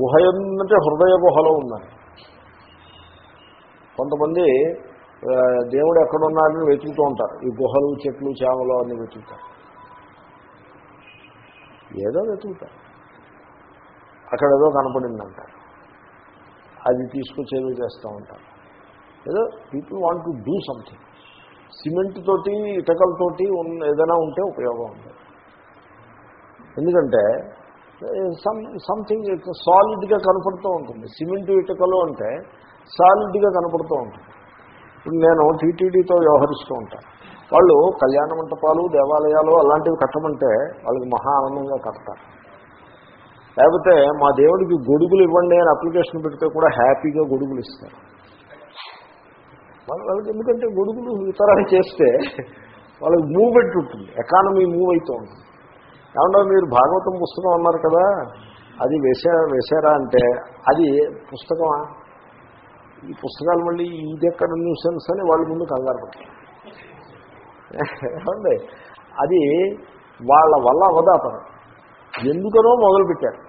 గుహ ఏంటంటే హృదయ గుహలో ఉందని కొంతమంది దేవుడు ఎక్కడున్నాడని వెతుకుతూ ఉంటారు. ఈ గుహలు చెట్లు చేమలు అన్ని వెతుకుతారు. ఏదో వెతుకుతారు. అక్కడ ఏదో కనపడిందంటారు. అది తీసుకొచ్చి ఏదో చేస్తూ ఉంటారు. ఏదో people want to do something cement తోటి ఇటకలతోటి ఉన్న ఏదైనా ఉంటే ఉపయోగం ఉంది. ఎందుకంటే సమ్ సంథింగ్ సాలిడ్గా కనపడుతూ ఉంటుంది. సిమెంట్ ఇటుకలు అంటే సాలిడ్గా కనపడుతూ ఉంటుంది. ఇప్పుడు నేను టీటీడీతో వ్యవహరిస్తూ ఉంటాను వాళ్ళు కళ్యాణ మంటపాలు దేవాలయాలు అలాంటివి కట్టమంటే వాళ్ళకి మహా ఆనందంగా కడతారు. లేకపోతే మా దేవుడికి గొడుగులు ఇవ్వండి అని అప్లికేషన్ పెడితే కూడా హ్యాపీగా గొడుగులు ఇస్తారు. వాళ్ళకి ఎందుకంటే గొడుగులు ఇతరాలు చేస్తే వాళ్ళకి మూవ్మెంట్ ఉంటుంది ఎకానమీ మూవ్ అవుతూ ఉంటుంది. ఏమన్నా మీరు భాగవతం పుస్తకం అన్నారు కదా అది వేసా వేసారా అంటే అది పుస్తకమా? ఈ పుస్తకాలు మళ్ళీ ఇది ఎక్కడ న్యూసెన్స్ అని వాళ్ళ ముందు కంగారు పడతారు. ఏమండి? అది వాళ్ళ వల్ల అవదాపరం ఎందుకనో మొదలుపెట్టారు.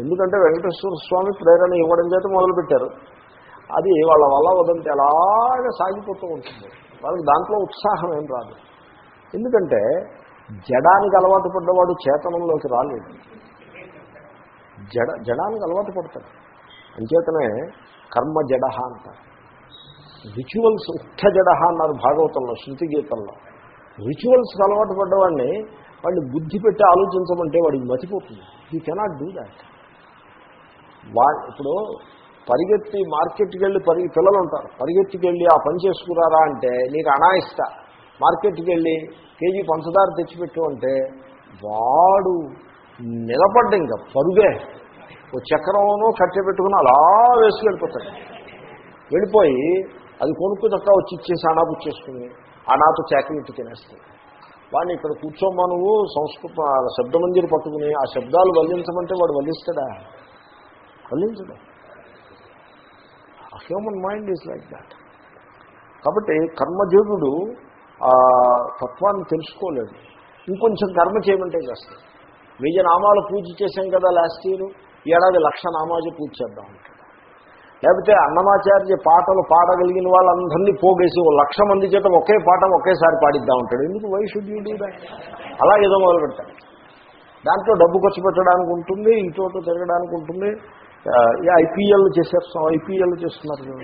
ఎందుకంటే వెంకటేశ్వర స్వామి ప్రేరణ ఇవ్వడం చేత మొదలుపెట్టారు. అది వాళ్ళ వల్ల వదంటే అలాగే సాగిపోతూ ఉంటుంది. వాళ్ళకి దాంట్లో ఉత్సాహం ఏం రాదు. ఎందుకంటే జడానికి అలవాటు పడ్డవాడు చేతనంలోకి రాలేదు. జడ జడానికి అలవాటు పడతాడు. అంచేతనే కర్మ జడ అంటారు. రిచువల్స్ ఉత్త జడ అన్నారు భాగవతంలో శృతి గీతంలో. రిచువల్స్ అలవాటు పడ్డవాడిని వాడిని బుద్ధి పెట్టి ఆలోచించమంటే వాడికి మతిపోతుంది. ఈ కెనాట్ డూ దాట్ వా ఇప్పుడు పరిగెత్తి మార్కెట్కి వెళ్ళి పరిగె పిల్లలు ఉంటారు. పరిగెత్తికి వెళ్ళి ఆ పని చేసుకురారా అంటే నీకు అనా మార్కెట్కి వెళ్ళి కేజీ పంచదార తెచ్చిపెట్టు అంటే వాడు నిలబడ్డ ఇంకా పరుగే. ఓ చక్రంలోనూ కట్టె పెట్టుకుని అలా వేసుకెళ్ళిపోతాడు. వెళ్ళిపోయి అది కొనుక్కు దక్క వచ్చి ఇచ్చేసి అనాపుచ్చేసుకుని అనాతో చాకలెట్టు తినేస్తుంది వాడిని ఇక్కడ కూర్చోమ్మా నువ్వు సంస్కృత శబ్దమంజరి పట్టుకుని ఆ శబ్దాలు వల్లించమంటే వాడు వల్లిస్తాడా? వల్లించడు. Human mind is like that కాబట్టి కర్మజీవుడు ఆ తత్వాన్ని తెలుసుకోలేదు. ఇంకొంచెం కర్మ చేయమంటే చేస్తాం. వెయ్యి నామాలు పూజ చేశాం కదా లాస్ట్ ఇయర్ ఈ ఏడాది లక్ష నామాజీ పూజ చేద్దాం అంటాడు లేకపోతే అన్నమాచార్య పాటలు పాడగలిగిన వాళ్ళందరినీ పోగేసి ఓ లక్ష మంది చేత ఒకే పాట ఒకేసారి పాడిద్దాం ఉంటాడు ఎందుకు why should you do that అలా ఏదో మొదలు పెడతాడు దాంట్లో డబ్బు ఖర్చు పెట్టడానికి ఉంటుంది ఇటు తిరగడానికి ఉంటుంది. ఐపీఎల్ చేసేస్తాం ఐపీఎల్ చేస్తున్నారు.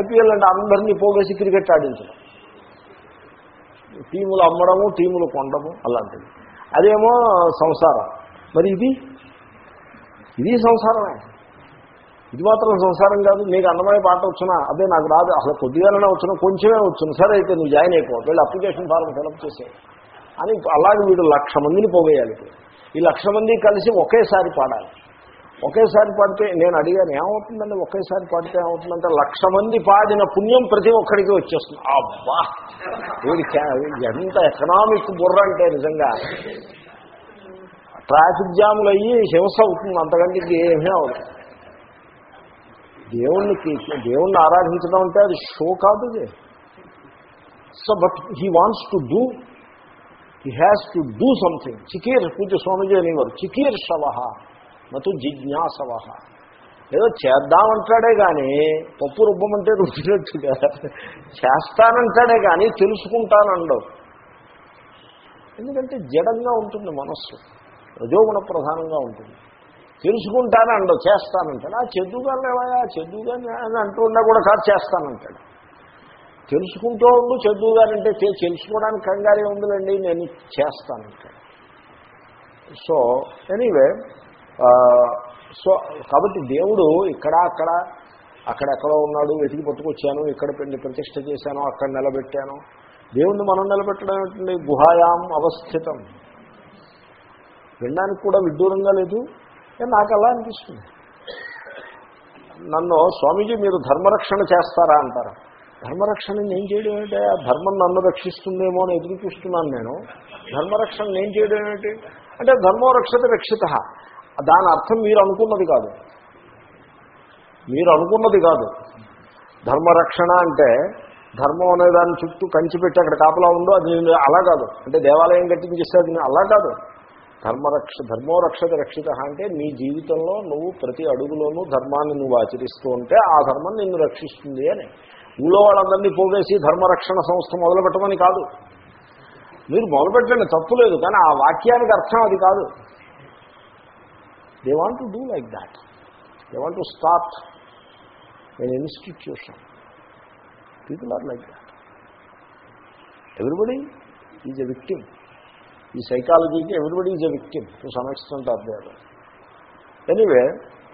ఐపీఎల్ అంటే అందరినీ పోగేసి క్రికెట్ ఆడించడం. టీములు అమ్మడము టీములు కొనడము అలాంటివి అదేమో సంసారం. మరి ఇది? ఇది సంసారమే. ఇది మాత్రం సంసారం కాదు. నీకు అన్నమయ్య పాట వచ్చినా అదే నాకు రాదు. అసలు కొద్దిగానే వచ్చినా కొంచెమే వచ్చిన. సరే అయితే నువ్వు జాయిన్ అయిపో. వీళ్ళు అప్లికేషన్ ఫారం ఫిలప్ చేసే అని అలాగే వీడు లక్ష మందిని పోగేయాలి ఈ లక్ష మంది కలిసి ఒకేసారి పాడాలి. ఒకేసారి పాడితే నేను అడిగాను ఏమవుతుందండి? ఒకేసారి పాడితే ఏమవుతుందంటే లక్ష మంది పాడిన పుణ్యం ప్రతి ఒక్కడికి వచ్చేస్తుంది. అబ్బా! వీడి క్యా- ఎంత ఎకనామిక్ బుర్ర అంటే నిజంగా. ట్రాఫిక్ జాములు అయ్యి హింస అవుతుంది అంతకంటే ఏమీ అవుతుంది దేవుణ్ణికి దేవుణ్ణి ఆరాధించడం అంటే అది షో కాదు ఇది. So but he wants to do he has to do something. చికీర్ పూజ స్వామిజీ అనేవారు చికీర్ శవ నటు జిజ్ఞాసవ. ఏదో చేద్దామంటాడే కానీ పప్పు రుబ్బమంటే రుబ్బినట్టుగా చేస్తానంటాడే కానీ తెలుసుకుంటానండవు. ఎందుకంటే జడంగా ఉంటుంది మనస్సు. రజోగుణ ప్రధానంగా ఉంటుంది. తెలుసుకుంటానండవు చేస్తానంటాడు. ఆ చెద్దుగా లేవాయా చెద్దుగా అని అంటూ ఉన్నా కూడా కాదు చేస్తానంటాడు. తెలుసుకుంటూ ఉండు చెద్దుగానంటే తెలుసుకోవడానికి కంగారే ఉందిలేండి నేను చేస్తానంటాడు. సో ఎనీవే సో కాబట్టి దేవుడు ఇక్కడ అక్కడ అక్కడెక్కడో ఉన్నాడు వెతికి పట్టుకొచ్చాను ఇక్కడ పెళ్ళి ప్రతిష్ట చేశాను అక్కడ నిలబెట్టాను. దేవుణ్ణి మనం నిలబెట్టడం ఏంటండి గుహాయాం అవస్థితం. వినడానికి కూడా విడ్డూరంగా లేదు. నాకు అలా అనిపిస్తుంది. నన్ను స్వామీజీ మీరు ధర్మరక్షణ చేస్తారా అంటారు. ధర్మరక్షణ నేను చేయడం ఏమిటి ఆ ధర్మం నన్ను రక్షిస్తుందేమో అని ఎదురు చూస్తున్నాను నేను. ధర్మరక్షణ నేను చేయడం ఏమిటి అంటే ధర్మో రక్షత రక్షిత. దాని అర్థం మీరు అనుకున్నది కాదు. మీరు అనుకున్నది కాదు. ధర్మరక్షణ అంటే ధర్మం అనే దాని చుట్టూ కంచి పెట్టి అక్కడ కాపలా ఉందో అది అలా కాదు. అంటే దేవాలయం కట్టించేస్తే అది అలా కాదు. ధర్మరక్ష ధర్మో రక్షత రక్షిత అంటే నీ జీవితంలో నువ్వు ప్రతి అడుగులోనూ ధర్మాన్ని నువ్వు ఆచరిస్తూ ఉంటే ఆ ధర్మం నిన్ను రక్షిస్తుంది అని. ఊళ్ళో వాళ్ళందరినీ పోగేసి ధర్మరక్షణ సంస్థ మొదలు పెట్టమని కాదు. మీరు మొదలుపెట్టండి తప్పు లేదు. కానీ ఆ వాక్యానికి అర్థం అది కాదు. They want to do like that they want to start an institution people are like that everybody is a victim ఈ సైకాలజీకి everybody is a victim to some extent of their anyway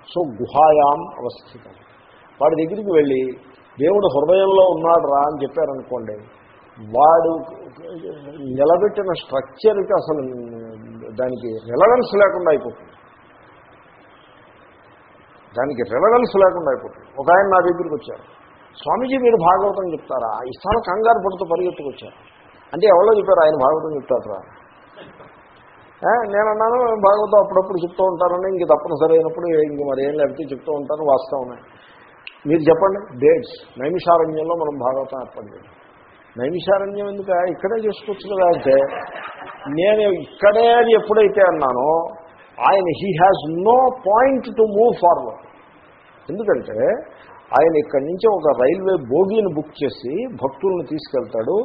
so గుహాయాం అవస్థితం. వాడి దగ్గరికి వెళ్ళి దేవుడు హృదయంలో ఉన్నాడు రా అని చెప్పారనుకోండి వాడు నిలబెట్టిన స్ట్రక్చర్కి అసలు దానికి రిలవెన్స్ లేకుండా అయిపోతుంది. దానికి రెలవెన్స్ లేకుండా అయిపోతుంది. ఒక ఆయన నా దగ్గరికి వచ్చారు. స్వామీజీ మీరు భాగవతం చెప్తారా? ఇస్తాన కంగారు పడుతూ పరిగెత్తుకొచ్చారు. అంటే ఎవరో చెప్పారు ఆయన భాగవతం చెప్తారా? నేను అన్నాను భాగవతం అప్పుడప్పుడు చెప్తూ ఉంటానని ఇంక తప్పనిసరి అయినప్పుడు ఇంక మరి ఏం లేకపోతే చెప్తూ ఉంటాను వాస్తవమే మీరు చెప్పండి. డేట్స్. నైమిషారణ్యంలో మనం భాగవతం ఏర్పడి నైమిషారణ్యం ఎందుకు? ఇక్కడే చేసుకోవచ్చు కదా అంటే నేను ఇక్కడే అని ఎప్పుడైతే అన్నానో ఆయన he has no point to move forward ఎందుకంటే ఆయన ఇక్కడి నుంచి ఒక రైల్వే బోగీని బుక్ చేసి భక్తులను తీసుకెళ్తాడు.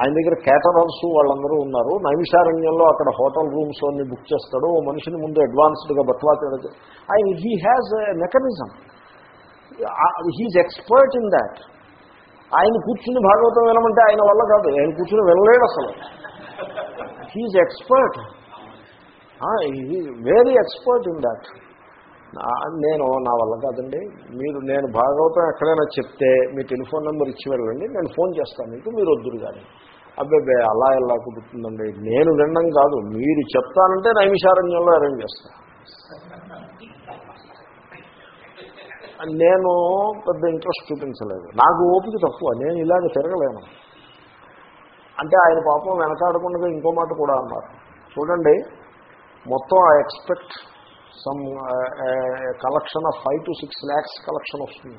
ఆయన దగ్గర క్యాటరర్స్ వాళ్ళందరూ ఉన్నారు. నైమిషారణ్యంలో అక్కడ హోటల్ రూమ్స్ అన్ని బుక్ చేస్తాడు. ఓ మనిషిని ముందు అడ్వాన్స్డ్గా బట్వా ఆయన he has mechanism he's expert in that ఆయన కూర్చుని భాగవతం వినమంటే ఆయన వల్ల కాదు. ఆయన కూర్చుని వినలేడు అసలు. He's expert very expert in that నేను నా వల్ల కాదండి. మీరు నేను భాగవతం ఎక్కడైనా చెప్తే మీ టెలిఫోన్ నెంబర్ ఇచ్చి వెళ్ళండి నేను ఫోన్ చేస్తాను. మీకు మీరు వద్దురు కానీ. అబ్బాయి అలా ఎలా కుదురుతుందండి. నేను వినడం కాదు. మీరు చెప్తానంటే నైమిషారణ్యంలో అరేంజ్ చేస్తాను నేను పెద్ద ఇంట్రెస్ట్ చూపించలేదు. నాకు ఓపిక తక్కువ. నేను ఇలాగ తిరగలేను. అంటే ఆయన పాపం వెనకాడకుండా ఇంకో మాట కూడా అన్నారు. చూడండి మొత్తం I expect some collection of five to six lakhs collection వస్తుంది.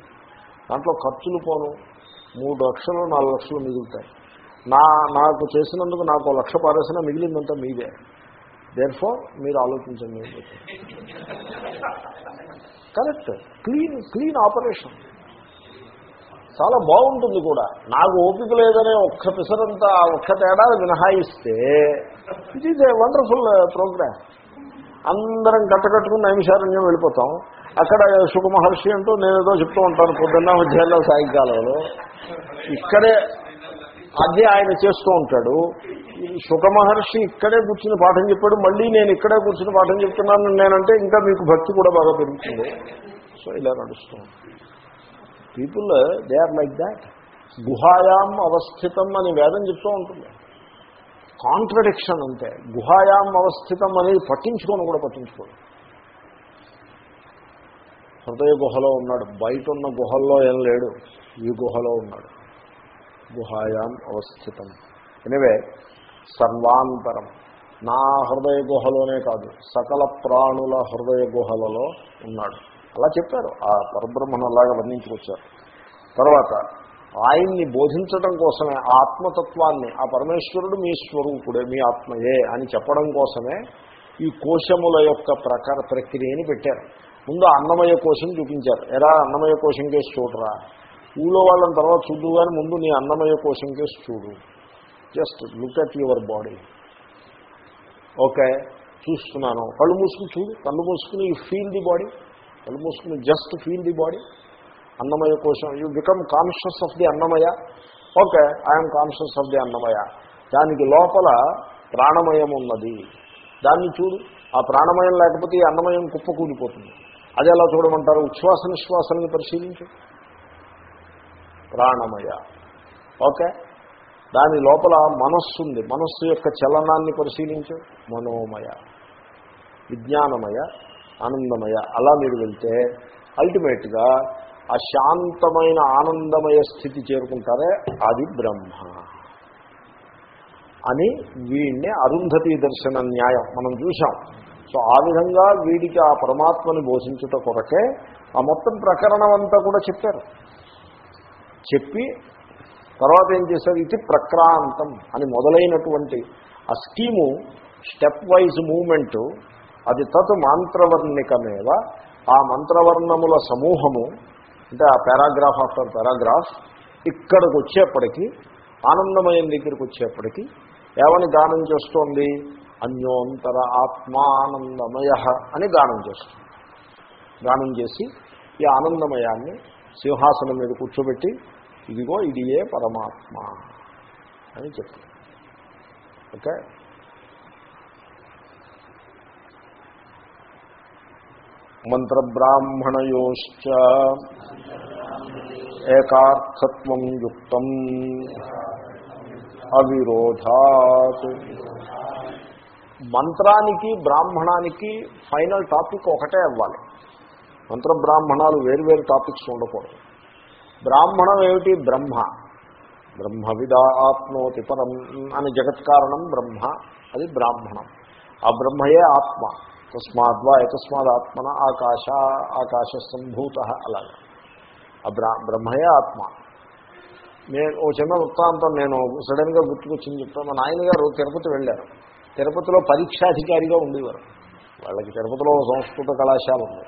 దాంట్లో ఖర్చులు పోను. మూడు లక్షలు నాలుగు లక్షలు మిగులుతాయి. నా నాకు చేసినందుకు నాకు లక్ష పారేసినా మిగిలిందంతా మీదే. దేర్ఫోర్ మీరు ఆలోచించండి. కరెక్ట్ క్లీన్ క్లీన్ ఆపరేషన్ చాలా బాగుంటుంది కూడా. నాకు ఓపిక లేదనే ఒక్క పిసరంతా ఒక్క తేడా మినహాయిస్తే it is a wonderful program అందరం కట్టకట్టుకుని నైమిషారణ్యం వెళ్ళిపోతాం. అక్కడ సుఖమహర్షి అంటూ నేను ఏదో చెప్తూ ఉంటాను పొద్దున్న మధ్యాహ్నం సాయంకాలంలో. ఇక్కడే అదే ఆయన చేస్తూ ఉంటాడు. సుఖమహర్షి ఇక్కడే కూర్చుని పాఠం చెప్పాడు మళ్ళీ నేను ఇక్కడే కూర్చుని పాఠం చెప్తున్నాను నేనంటే ఇంకా మీకు భక్తి కూడా బాగా పెరుగుతుంది. సో ఇలా నడుస్తూ people they are like that గుహాయాం అవస్థితం అని వేదం చెప్తూ ఉంటుంది. కాంట్రడిక్షన్ అంతే గుహాయాం అవస్థితం అనేది పట్టించుకొని కూడా పట్టించుకోడు హృదయ గుహలో ఉన్నాడు. బయట ఉన్న గుహల్లో ఏం లేడు. ఈ గుహలో ఉన్నాడు. గుహాయాం అవస్థితం. ఎనివే సర్వాంతరం. నా హృదయ గుహలోనే కాదు సకల ప్రాణుల హృదయ గుహలలో ఉన్నాడు. అలా చెప్పారు. ఆ పరబ్రహ్మను అలాగా వర్ణించుకొచ్చారు. తర్వాత ఆయన్ని బోధించడం కోసమే ఆత్మతత్వాన్ని ఆ పరమేశ్వరుడు మీ స్వరూపుడే మీ ఆత్మయే అని చెప్పడం కోసమే ఈ కోశముల యొక్క ప్రకార ప్రక్రియని పెట్టారు. ముందు అన్నమయ కోశం చూపించారు. ఎరా అన్నమయ కోశం కేసు చూడరా? ఊళ్ళో వాళ్ళని తర్వాత చూడు కానీ ముందు నీ అన్నమయ కోశం కేసు చూడు. Just look at your body okay చూస్తున్నాను. కళ్ళు మూసుకుని చూడు. కళ్ళు మూసుకుని యూ ఫీల్ ది బాడీ కళ్ళు మూసుకుని జస్ట్ ఫీల్ ది బాడీ అన్నమయ కోశం you become conscious of the Annamayya okay I'm conscious of the అన్నమయ దానికి లోపల ప్రాణమయం ఉన్నది. దాన్ని చూడు. ఆ ప్రాణమయం లేకపోతే ఈ అన్నమయం కుప్ప కూలిపోతుంది అది ఎలా చూడమంటారు? ఉచ్ఛ్వాస నిశ్వాసాలను పరిశీలించు. ప్రాణమయ. ఓకే దాని లోపల మనస్సు ఉంది. మనస్సు యొక్క చలనాన్ని పరిశీలించు. మనోమయ. విజ్ఞానమయ. ఆనందమయ. అలా మీరు వెళ్తే అల్టిమేట్గా ఆ శాంతమైన ఆనందమయ స్థితి చేరుకుంటారే? అది బ్రహ్మ. అని వీడిని అరుంధతి దర్శన న్యాయం మనం చూసాం సో ఆ విధంగా వీడికి ఆ పరమాత్మని బోధించుట కొరకే ఆ మొత్తం ప్రకరణం అంతా కూడా చెప్పారు. చెప్పి తర్వాత ఏం చేశారు? ఇది ప్రక్రాంతం అని మొదలైనటువంటి ఆ స్కీము స్టెప్ వైజ్ మూమెంటు అది తత్ మంత్రవర్ణికమేవ ఆ మంత్రవర్ణముల సమూహము అంటే ఆ పారాగ్రాఫ్ ఆఫ్టర్ పారాగ్రాఫ్ ఇక్కడికి వచ్చేప్పటికీ ఆనందమయం దగ్గరికి వచ్చేప్పటికీ ఏమని గానం చేస్తోంది? అన్యోంతర ఆత్మానందమయ అని గానం చేస్తుంది. గానం చేసి ఈ ఆనందమయాన్ని సింహాసనం మీద కూర్చోబెట్టి ఇదిగో ఇది ఏ పరమాత్మ అని చెప్తుంది. ఓకే? మంత్రబ్రాహ్మణయోశ్చ ఏకార్థత్వం యుక్తం అవిరోధాత్. మంత్రానికి బ్రాహ్మణానికి ఫైనల్ టాపిక్ ఒకటే అవ్వాలి. మంత్ర బ్రాహ్మణాలు వేరువేరు టాపిక్స్ ఉండకూడదు. బ్రాహ్మణం ఏమిటి? బ్రహ్మ. బ్రహ్మవిదా ఆత్మోతి పరం అని జగత్కారణం బ్రహ్మ అది బ్రాహ్మణం. ఆ బ్రహ్మయే ఆత్మ. తస్మాద్వా ఎతస్మాద్ ఆత్మన ఆకాశ ఆకాశ సంభూత అలాగా. ఆ బ్రహ్మయే ఆత్మ. నేను ఓ చిన్న వృత్తాంతం నేను సడన్గా గుర్తుకొచ్చింది చెప్తాను మా నాయనగారు తిరుపతి వెళ్ళారు. తిరుపతిలో పరీక్షాధికారిగా ఉండేవారు. వాళ్ళకి తిరుపతిలో సంస్కృత కళాశాల ఉంది.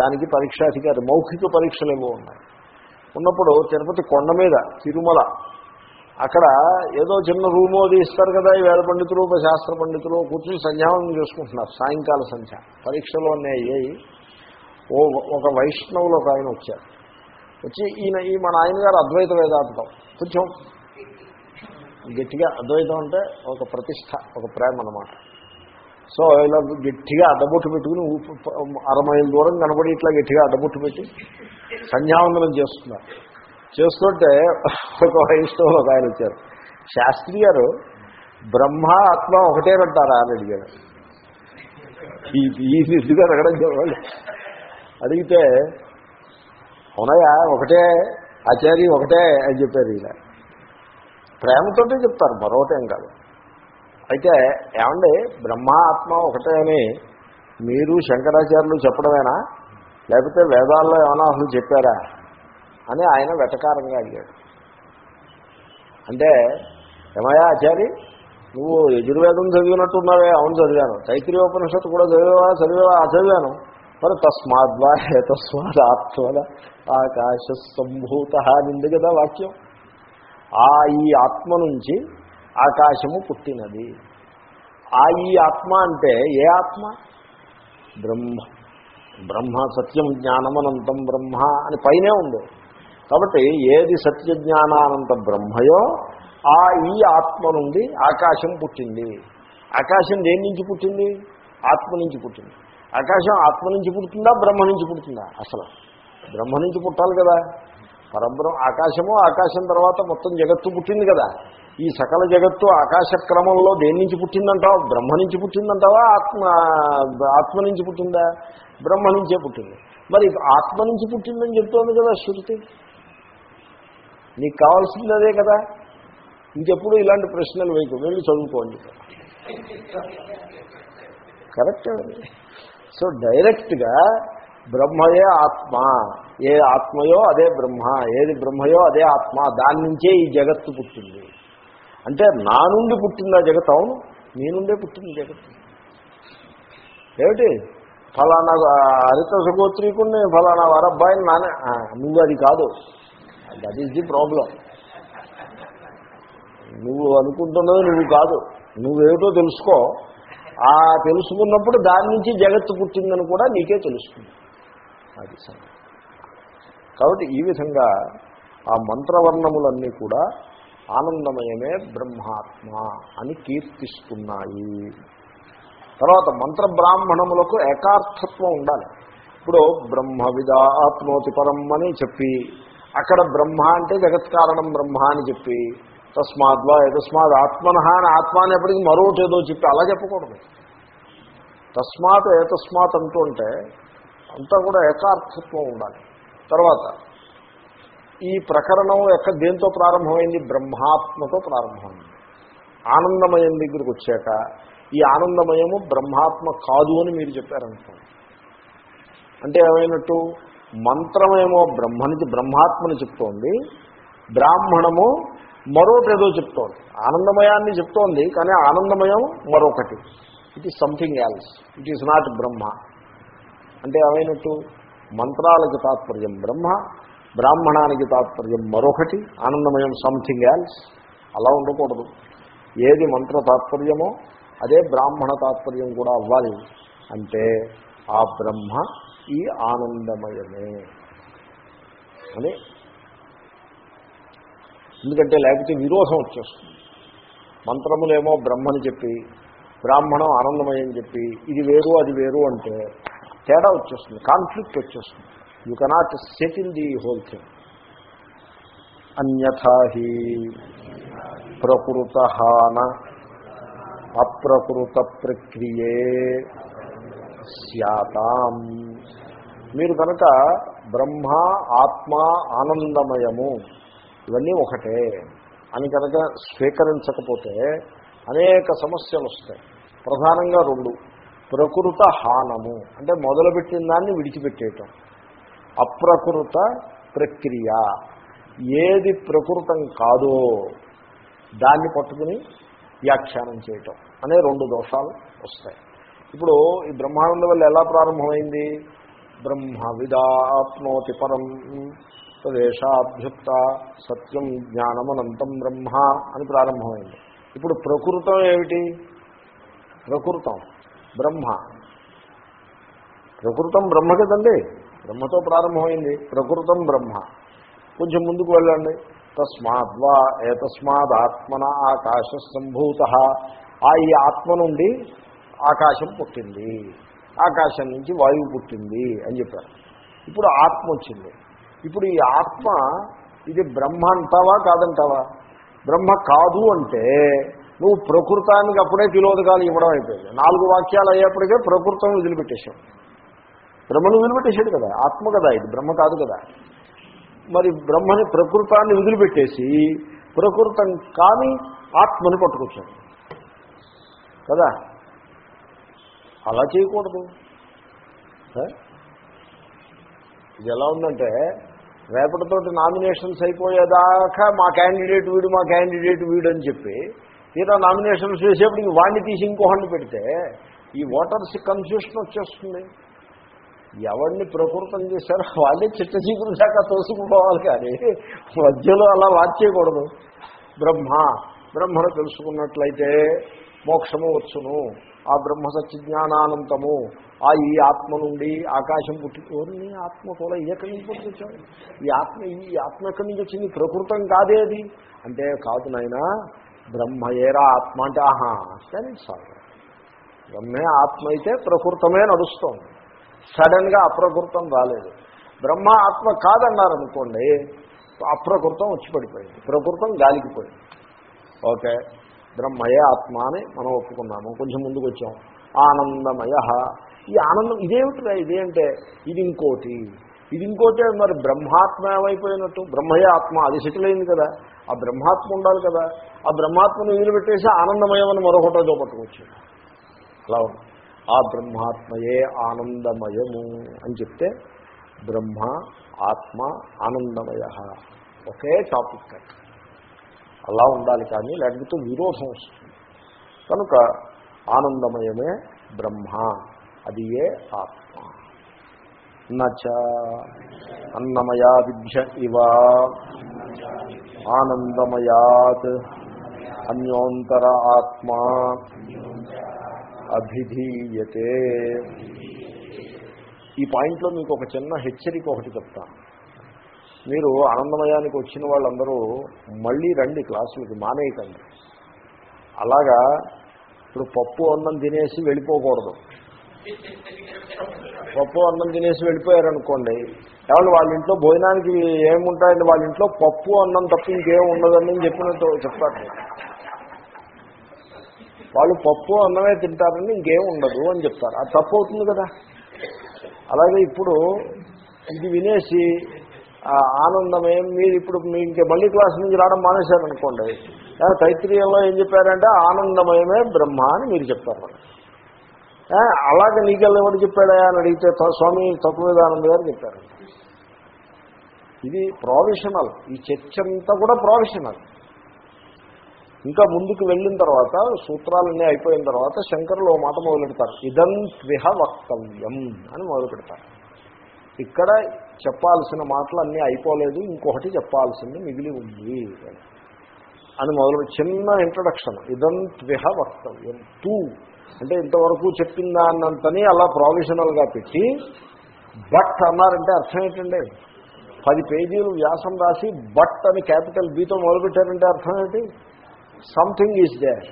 దానికి పరీక్షాధికారి మౌఖిక పరీక్షలు ఏవో ఉన్నాయి. ఉన్నప్పుడు తిరుపతి కొండ మీద తిరుమల అక్కడ ఏదో చిన్న రూమ్ అది ఇస్తారు కదా ఈ వేద పండితులు శాస్త్ర పండితులు కూర్చుని సంధ్యావనం చేసుకుంటున్నారు సాయంకాల సంధ్య. పరీక్షలు అయ్యాయి. ఓ ఒక వైష్ణవులు ఒక ఆయన వచ్చారు. వచ్చి ఈయన ఈ మన ఆయన గారు అద్వైత వేదాంతం. కొంచెం గట్టిగా అద్వైతం అంటే ఒక ప్రతిష్ట ఒక ప్రేమ అన్నమాట. సో ఇలా గట్టిగా అడ్డబొట్టు పెట్టుకుని అరమైల అర దూరం కనబడి ఇట్లా గట్టిగా అడ్డబొట్టు పెట్టి సంధ్యావందనం చేస్తున్నారు చేస్తుంటే ఒక వైష్ణవులు ఒక ఆయన వచ్చారు. శాస్త్రి గారు బ్రహ్మ ఆత్మ ఒకటేనంటారా అని అడిగారు. ఈ ఈ అడగడం చూడాలి అడిగితే అవునయా ఒకటే ఆచార్య ఒకటే అని చెప్పారు ఈయన. ప్రేమతోటే చెప్తారు మరొకటేం కాదు. అయితే ఏమండి బ్రహ్మ ఆత్మ ఒకటే అని మీరు శంకరాచార్యులు చెప్పడమేనా? లేకపోతే వేదాల్లో ఏమైనా అసలు చెప్పారా? అని ఆయన వెటకారంగా అడిగాడు. అంటే ఏమయ్యా ఆచారి నువ్వు యజుర్వేదం చదివినట్టున్నావే అవును చదివాను. తైత్రీయోపనిషత్తు కూడా చదివేవా చదివేవా? చదివాను. మరి తస్మాద్వా తస్మాత్ ఆత్మద ఆకాశ సంభూత నింది కదా వాక్యం. ఆ ఈ ఆత్మ నుంచి ఆకాశము పుట్టినది. ఆ ఈ ఆత్మ అంటే ఏ ఆత్మ? బ్రహ్మ. బ్రహ్మ సత్యం జ్ఞానమనంతం బ్రహ్మ అని పైనే ఉంది. కాబట్టి ఏది సత్యజ్ఞానానంత బ్రహ్మయో ఆ ఈ ఆత్మ నుండి ఆకాశం పుట్టింది. ఆకాశం దేని నుంచి పుట్టింది? ఆత్మ నుంచి పుట్టింది. ఆకాశం ఆత్మ నుంచి పుడుతుందా బ్రహ్మ నుంచి పుడుతుందా? అసలు బ్రహ్మ నుంచి పుట్టాలి కదా. పరబ్రహ్మ ఆకాశము ఆకాశం తర్వాత మొత్తం జగత్తు పుట్టింది కదా. ఈ సకల జగత్తు ఆకాశ క్రమంలో దేని నుంచి పుట్టిందంటావా? బ్రహ్మ నుంచి పుట్టిందంటావా? ఆత్మ ఆత్మ నుంచి పుట్టిందా? బ్రహ్మ నుంచే పుట్టింది. మరి ఆత్మ నుంచి పుట్టిందని చెప్తోంది కదా శృతి. నీకు కావాల్సింది అదే కదా. ఇంకెప్పుడు ఇలాంటి ప్రశ్నలు వేయకు. వెళ్ళి చదువుకోండి కరెక్ట్ సో డైరెక్ట్గా బ్రహ్మయే ఆత్మ ఏ ఆత్మయో అదే బ్రహ్మ ఏది బ్రహ్మయో అదే ఆత్మ దాని నుంచే ఈ జగత్తు పుట్టింది. అంటే నా నుండి పుట్టిందా జగత్ అవును. నీ నుండే పుట్టింది జగత్తు. ఏమిటి? ఫలానా హరిత సుగోత్రీకుడిని ఫలానా వారబ్బాయిని నానే. నువ్వు అది కాదు. దట్ ఈస్ ది ప్రాబ్లం నువ్వు అనుకుంటున్నది నువ్వు కాదు. నువ్వేమిటో తెలుసుకో. ఆ తెలుసుకున్నప్పుడు దాని నుంచి జగత్తు పుట్టిందని కూడా నీకే తెలుస్తుంది. అది కాబట్టి ఈ విధంగా ఆ మంత్రవర్ణములన్నీ కూడా ఆనందమయమే బ్రహ్మాత్మ అని కీర్తిస్తున్నాయి. తర్వాత మంత్ర బ్రాహ్మణములకు ఏకార్థత్వం ఉండాలి. ఇప్పుడు బ్రహ్మ విద ఆత్మోతి పరం అని చెప్పి అక్కడ బ్రహ్మ అంటే జగత్ కారణం బ్రహ్మ అని చెప్పి తస్మాద్వా యతస్మాత్ ఆత్మన అని ఆత్మ అనేప్పటికీ మరొకటి ఏదో చెప్పి అలా చెప్పకూడదు. తస్మాత్ ఏతస్మాత్ అంటూ ఉంటే అంతా కూడా ఏకార్థత్వం ఉండాలి. తర్వాత ఈ ప్రకరణం ఎక్కడ దేంతో ప్రారంభమైంది? బ్రహ్మాత్మతో ప్రారంభమైంది. ఆనందమయం దగ్గరికి వచ్చాక ఈ ఆనందమయము బ్రహ్మాత్మ కాదు అని మీరు చెప్పారనుకోండి. అంటే ఏమైనట్టు? మంత్రమేమో బ్రహ్మనిది బ్రహ్మాత్మని చెప్తోంది బ్రాహ్మణము మరొకటి ఏదో చెప్తోంది. ఆనందమయాన్ని చెప్తోంది కానీ ఆనందమయం మరొకటి. It is something else it is not Brahma. అంటే ఏమైనట్టు? మంత్రాలకి తాత్పర్యం బ్రహ్మ బ్రాహ్మణానికి తాత్పర్యం మరొకటి ఆనందమయం సంథింగ్ ఎల్స్ అలా ఉండకూడదు. ఏది మంత్ర తాత్పర్యమో అదే బ్రాహ్మణ తాత్పర్యం కూడా అవ్వాలి. అంటే ఆ బ్రహ్మ ఈ ఆనందమయమే. అని ఎందుకంటే లేకపోతే విరోధం వచ్చేస్తుంది. మంత్రములేమో బ్రహ్మని చెప్పి బ్రాహ్మణం ఆనందమయం చెప్పి ఇది వేరు అది వేరు అంటే తేడా వచ్చేస్తుంది కాన్ఫ్లిక్ట్ వచ్చేస్తుంది. You cannot settle the whole thing అన్యథాహి ప్రకృతహాన అప్రకృత ప్రక్రియే స్యాతాం. మీరు కనుక బ్రహ్మ ఆత్మ ఆనందమయము ఇవన్నీ ఒకటే అని కనుక స్వీకరించకపోతే అనేక సమస్యలు వస్తాయి. ప్రధానంగా రెండు. ప్రకృత హానము. అంటే మొదలుపెట్టిన దాన్ని విడిచిపెట్టేయటం. అప్రకృత ప్రక్రియ. ఏది ప్రకృతం కాదో దాన్ని పట్టుకుని వ్యాఖ్యానం చేయటం అనే రెండు దోషాలు వస్తాయి. ఇప్పుడు ఈ బ్రహ్మానంద వల్ల ఎలా ప్రారంభమైంది? బ్రహ్మ విదాప్నోతి పరం. తదేశాభ్యుక్త సత్యం జ్ఞానమనంతం బ్రహ్మ అని ప్రారంభమైంది. ఇప్పుడు ప్రకృతం ఏమిటి? ప్రకృతం బ్రహ్మ. ప్రకృతం బ్రహ్మ కదండి? బ్రహ్మతో ప్రారంభమైంది. ప్రకృతం బ్రహ్మ. కొంచెం ముందుకు వెళ్ళండి. తస్మాద్వా ఏతస్మాదాత్మన ఆకాశ సంభూత. ఆ ఈ ఆత్మ నుండి ఆకాశం పుట్టింది. ఆకాశం నుంచి వాయువు పుట్టింది అని చెప్పారు. ఇప్పుడు ఆత్మ వచ్చింది. ఇప్పుడు ఈ ఆత్మ ఇది బ్రహ్మ అంటావా కాదంటావా? బ్రహ్మ కాదు అంటే నువ్వు ప్రకృతానికి అప్పుడే తిలోదకాలు ఇవ్వడం అయిపోయింది. నాలుగు వాక్యాలు అయ్యేప్పటికే ప్రకృతం వదిలిపెట్టేశాం బ్రహ్మను వదిలిపెట్టేశాడు కదా ఆత్మ కదా ఇది బ్రహ్మ కాదు కదా. మరి బ్రహ్మని ప్రకృతాన్ని వదిలిపెట్టేసి ప్రకృతం కానీ ఆత్మని పట్టుకొచ్చాడు. కదా? అలా చేయకూడదు. ఇది ఎలా ఉందంటే రేపటితోటి నామినేషన్స్ అయిపోయేదాకా మా క్యాండిడేట్ వీడు మా క్యాండిడేట్ వీడు అని చెప్పి తీరా నామినేషన్స్ వేసేప్పటికి వాడిని తీసి ఇంకోహండి పెడితే ఈ ఓటర్స్ కన్ఫ్యూషన్ వచ్చేస్తుంది. ఎవరిని ప్రకృతం చేశారో వాళ్ళే చిట్ట చీపురు దాకా తోసుకుపోవాలి కానీ మధ్యలో అలా వాచేయకూడదు బ్రహ్మ బ్రహ్మను తెలుసుకున్నట్లయితే మోక్షము వచ్చును. ఆ బ్రహ్మ సత్యజ్ఞానానంతము ఆ ఈ ఆత్మ నుండి ఆకాశం పుట్టి ఆత్మ కూడా ఇది ఎక్కడి నుంచి పుట్టుకొచ్చాడు ఈ ఆత్మ ఈ ఆత్మ ఎక్కడి నుంచి వచ్చింది? ప్రకృతం కాదే అది. అంటే కాదు నాయన బ్రహ్మయేరా ఆత్మ అంటే ఆహా సరే సార్. బ్రహ్మే ఆత్మ అయితే ప్రకృతమే నడుస్తోంది. సడన్గా అప్రకృతం రాలేదు. బ్రహ్మ ఆత్మ కాదన్నారు అనుకోండి అప్రకృతం వచ్చి పడిపోయింది. ప్రకృతం గాలికి పోయింది. ఓకే? బ్రహ్మయే ఆత్మ అని మనం ఒప్పుకున్నాము. కొంచెం ముందుకు వచ్చాం. ఆనందమయ. ఈ ఆనందం ఇదేమిటిరా ఇది అంటే? ఇది ఇంకోటి. ఇది ఇంకోటి మరి బ్రహ్మాత్మ ఏమైపోయినట్టు? బ్రహ్మయే ఆత్మ. అది సెటిల్ అయింది కదా. ఆ బ్రహ్మాత్మ ఉండాలి కదా. ఆ బ్రహ్మాత్మను వదిలిపెట్టేసి ఆనందమయమని మరొకటో పట్టుకొచ్చాడు అలా ఉంది. ఆ బ్రహ్మాత్మయే ఆనందమయము అని చెప్తే బ్రహ్మ ఆత్మ ఆనందమయ. ఒకే టాపిక్ అది. అలా ఉండాలి కానీ లేకపోతే విరోధం వస్తుంది. కనుక ఆనందమయమే బ్రహ్మ అది ఏ ఆత్మ? నచ అన్నమయా విద్య ఇవ ఆనందమయాత్ అన్యోంతర ఆత్మా అభిధీయతే. ఈ పాయింట్లో మీకు ఒక చిన్న హెచ్చరిక ఒకటి చెప్తాను. మీరు ఆనందమయానికి వచ్చిన వాళ్ళందరూ మళ్ళీ రండి క్లాసులకి మానేయకండి. అలాగా ఇప్పుడు పప్పు అన్నం తినేసి వెళ్ళిపోకూడదు. పప్పు అన్నం తినేసి వెళ్ళిపోయారనుకోండి ఏమన్నా వాళ్ళ ఇంట్లో భోజనానికి ఏముంటాయండి? వాళ్ళ ఇంట్లో పప్పు అన్నం తప్ప ఇంకేం ఉండదని చెప్పినట్టు చెప్తారు. వాళ్ళు పప్పు అన్నమే తింటారని ఇంకేం ఉండదు అని చెప్తారు. అది తప్పు అవుతుంది కదా? అలాగే ఇప్పుడు ఇది వినేసి ఆనందమే మీరు ఇప్పుడు మీ ఇంకే మళ్ళీ క్లాస్ నుంచి రావడం మానేశారనుకోండి. తైత్రీయంలో ఏం చెప్పారంటే ఆనందమయమే బ్రహ్మ అని మీరు చెప్తారు అలాగే నీకెళ్ళ ఎవరు చెప్పాడా అని అడిగితే స్వామి తత్వవేదానంద గారు చెప్పారు. ఇది ప్రావిషనల్ ఈ చర్చ అంతా కూడా ప్రొవిషనల్ ఇంకా ముందుకు వెళ్ళిన తర్వాత సూత్రాలన్నీ అయిపోయిన తర్వాత శంకరులు ఓ మాట మొదలెడతారు. ఇదం త్విహ వక్తవ్యం అని మొదలు పెడతారు ఇక్కడ చెప్పాల్సిన మాటలు అన్నీ అయిపోలేదు ఇంకొకటి చెప్పాల్సింది మిగిలి ఉంది. అని మొదలు చిన్న ఇంట్రడక్షన్ ఇదం త్విహ వక్తవ్యం. తూ. అంటే ఇంతవరకు చెప్పిన దాన్నంతని అలా ప్రావిషనల్గా పెట్టి బట్ అన్నారంటే అర్థం ఏంటండి? పది పేజీలు వ్యాసం రాసి బట్ అని క్యాపిటల్ బీతో మొదలుపెట్టారంటే అర్థం ఏంటి? సంథింగ్ ఈజ్ దేర్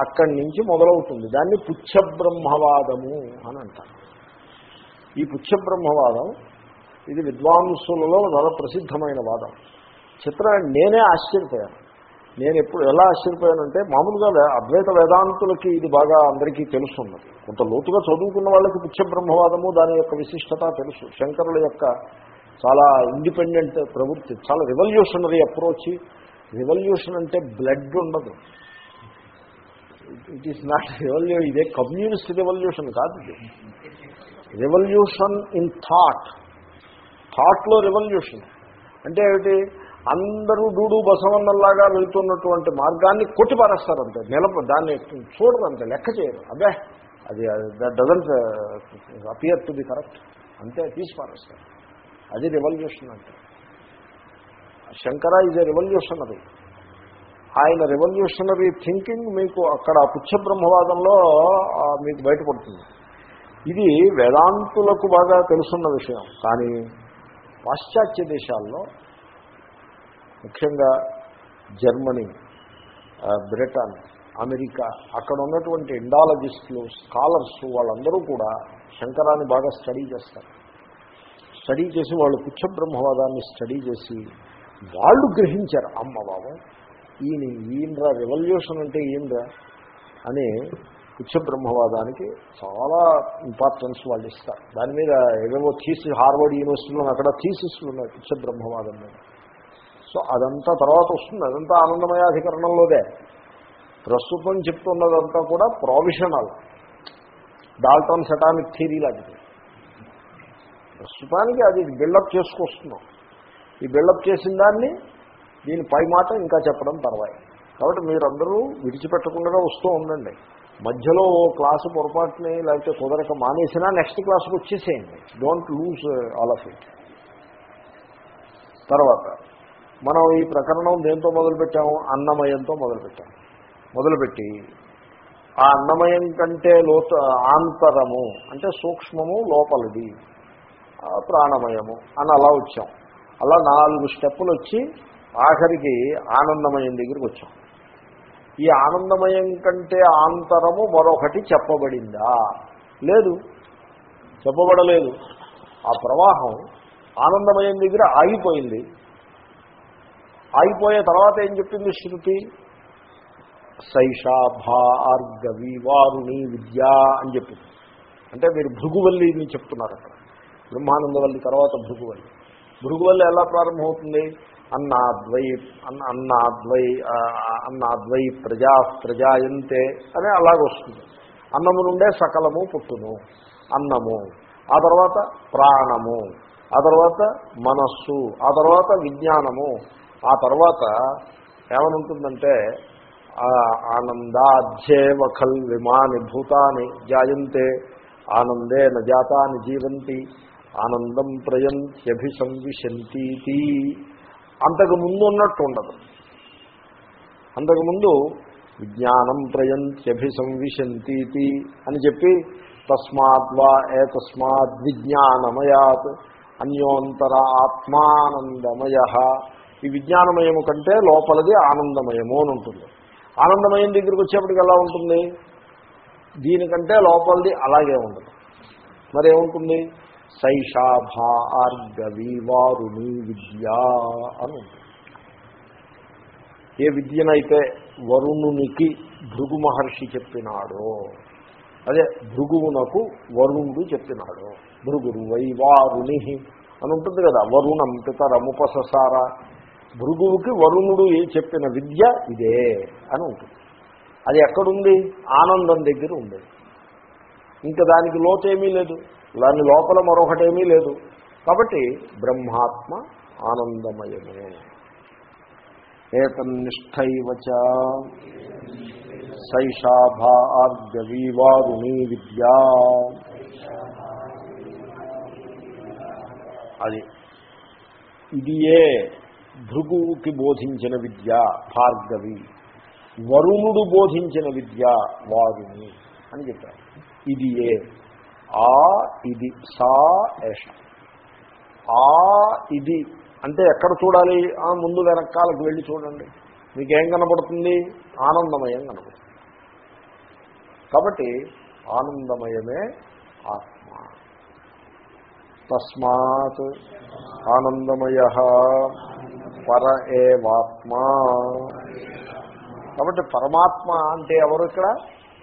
అక్కడి నుంచి మొదలవుతుంది. దాన్ని పుచ్చబ్రహ్మవాదము అని అంటారు. ఈ పుచ్చబ్రహ్మవాదం ఇది విద్వాంసులలో చాలా ప్రసిద్ధమైన వాదం. చిత్రం నేనే ఆశ్చర్యపోయాను. నేను ఎప్పుడు ఎలా ఆశ్చర్యపోయానంటే మామూలుగా అద్వైత వేదాంతులకి ఇది బాగా అందరికీ తెలుస్తున్నది కొంత లోతుగా చదువుకున్న వాళ్ళకి పుచ్చబ్రహ్మవాదము దాని యొక్క విశిష్టత తెలుసు. శంకరుల యొక్క చాలా ఇండిపెండెంట్ ప్రవృత్తి చాలా రివల్యూషనరీ అప్రోచ్. రివల్యూషన్ అంటే బ్లడ్ ఉండదు. ఇట్ ఈస్ నాట్ రివల్యూ ఇదే కమ్యూనిస్ట్ రివల్యూషన్ కాదు ఇది. రివల్యూషన్ ఇన్ థాట్ థాట్లో రివల్యూషన్. అంటే ఏమిటి? అందరూ డూడు బసవన్నల్లాగా వెళ్తున్నటువంటి మార్గాన్ని కొట్టిపారేస్తారు అంతే నిలబ దాన్ని చూడదు అంతే లెక్క చేయరు. అదే అది doesn't appear to be correct అంతే తీసి పారేస్తారు అది రెవల్యూషన్ అంటే శంకర ఈజ్ రెవల్యూషనరీ ఆయన రెవల్యూషనరీ థింకింగ్ మీకు అక్కడ పుచ్చబ్రహ్మవాదంలో మీకు బయటపడుతుంది. ఇది వేదాంతులకు బాగా తెలుసున్న విషయం. కానీ పాశ్చాత్య దేశాల్లో ముఖ్యంగా జర్మనీ బ్రిటన్ అమెరికా అక్కడ ఉన్నటువంటి ఇండాలజిస్టులు స్కాలర్స్ వాళ్ళందరూ కూడా శంకరాన్ని బాగా స్టడీ చేస్తారు. స్టడీ చేసి వాళ్ళు పుచ్చబ్రహ్మవాదాన్ని స్టడీ చేసి వాళ్ళు గ్రహించారు. అమ్మ బాబు ఈయన ఈయనరా రెవల్యూషన్ అంటే ఈయనరా అని పుచ్చబ్రహ్మవాదానికి చాలా ఇంపార్టెన్స్ వాళ్ళు ఇస్తారు. దాని మీద ఏవేవో థీసిస్ హార్వర్డ్ యూనివర్సిటీలో అక్కడ థీసిస్లు ఉన్నాయి పుచ్చబ్రహ్మవాదం మీద. సో అదంతా తర్వాత వస్తుంది. అదంతా ఆనందమయాధికరణంలోదే. ప్రస్తుతం చెప్తున్నదంతా కూడా ప్రావిషనల్ డాల్టన్ సెటామిక్ థీరీ లాంటిది. ప్రస్తుతానికి అది బిల్డప్ చేసుకొస్తున్నాం. ఈ బిల్డప్ చేసిన దాన్ని దీని పై మాట ఇంకా చెప్పడం తర్వాయి కాబట్టి మీరందరూ విడిచిపెట్టకుండా వస్తూ ఉండండి. మధ్యలో ఓ క్లాసు పొరపాటుని లేకపోతే కుదరక మానేసినా నెక్స్ట్ క్లాస్కి వచ్చేసేయండి. Don't lose all of it తర్వాత మనం ఈ ప్రకరణం దేంతో మొదలుపెట్టాము? అన్నమయంతో మొదలుపెట్టాము. మొదలుపెట్టి ఆ అన్నమయం కంటే లోత ఆంతరము అంటే సూక్ష్మము లోపలిది ప్రాణమయము అని అలా వచ్చాం. అలా నాలుగు స్టెప్పులు వచ్చి ఆఖరికి ఆనందమయం దగ్గరికి వచ్చాం. ఈ ఆనందమయం కంటే ఆంతరము మరొకటి చెప్పబడిందా? లేదు. చెప్పబడలేదు. ఆ ప్రవాహం ఆనందమయం దగ్గర ఆగిపోయింది. ఆగిపోయే తర్వాత ఏం చెప్పింది శృతి? సైషా భార్గవి వారుణి విద్య అని చెప్పింది. అంటే మీరు భృగువల్లిని చెప్తున్నారు అక్కడ. బ్రహ్మానందవల్లి తర్వాత భృగువల్లి. భృగువల్లి ఎలా ప్రారంభమవుతుంది? అన్నాద్వై అన్న అన్నాద్వై అన్నాద్వై ప్రజా ప్రజాయంతే అని అలాగొస్తుంది. అన్నము నుండే సకలము పుట్టును. అన్నము. ఆ తర్వాత ప్రాణము. ఆ తర్వాత మనస్సు. ఆ తర్వాత విజ్ఞానము. ఆ తర్వాత ఏమనుంటుందంటే ఆ, ఆనందాధ్యేవ ఖల్ విమాని భూతాని జాయంతే. ఆనందే నజాతాని జీవంతి. ఆనందం ప్రయంత్యభిసంవిశంతీతి. అంతకు ముందు ఉన్నట్టు ఉండదు. అంతకుముందు విజ్ఞానం ప్రయంత్యభిసంవిశంతీతి అని చెప్పి తస్మాద్వా ఏతస్మాద్ విజ్ఞానమయాత్ అన్యోంతర ఆత్మానందమయ. ఈ విజ్ఞానమయము కంటే లోపలది ఆనందమయము అని ఉంటుంది. ఆనందమయం దగ్గరికి వచ్చేప్పటికి ఎలా ఉంటుంది? దీనికంటే లోపలిది అలాగే ఉండదు మరేముంటుంది? సైషా భార్గవి వారుణి విద్య అని. ఉంటుంది ఏ విద్యనైతే వరుణునికి భృగు మహర్షి చెప్పినాడో అదే భృగువునకు వరుణుడు చెప్పినాడు భృగురు వైవారుణి అని ఉంటుంది కదా వరుణం పితరముపససార భృగువుకి వరుణుడు ఏ చెప్పిన విద్య ఇదే అని ఉంటుంది. అది ఎక్కడుంది? ఆనందం దగ్గర ఉంది. ఇంకా దానికి లోతేమీ లేదు. దాని లోపల మరొకటేమీ లేదు. కాబట్టి బ్రహ్మాత్మ ఆనందమయమే. ఏతన్నిష్టైవచ చ. సైషా విద్యా. అది. ఇదియే ఏ భృగువుకి బోధించిన విద్య భార్గవి. వరుణుడు బోధించిన విద్య వారుని అని చెప్పారు. ఇది ఏ ఆ ఇది సా ఏష. ఆ ఇది అంటే ఎక్కడ చూడాలి? ఆ ముందు వెనకాలకు వెళ్ళి చూడండి. మీకేం కనపడుతుంది? ఆనందమయం కనపడుతుంది. కాబట్టి ఆనందమయమే ఆత్మ. తస్మాత్ ఆనందమయ పర ఏవాత్మా. కాబట్టి పరమాత్మ అంటే ఎవరు ఇక్కడ?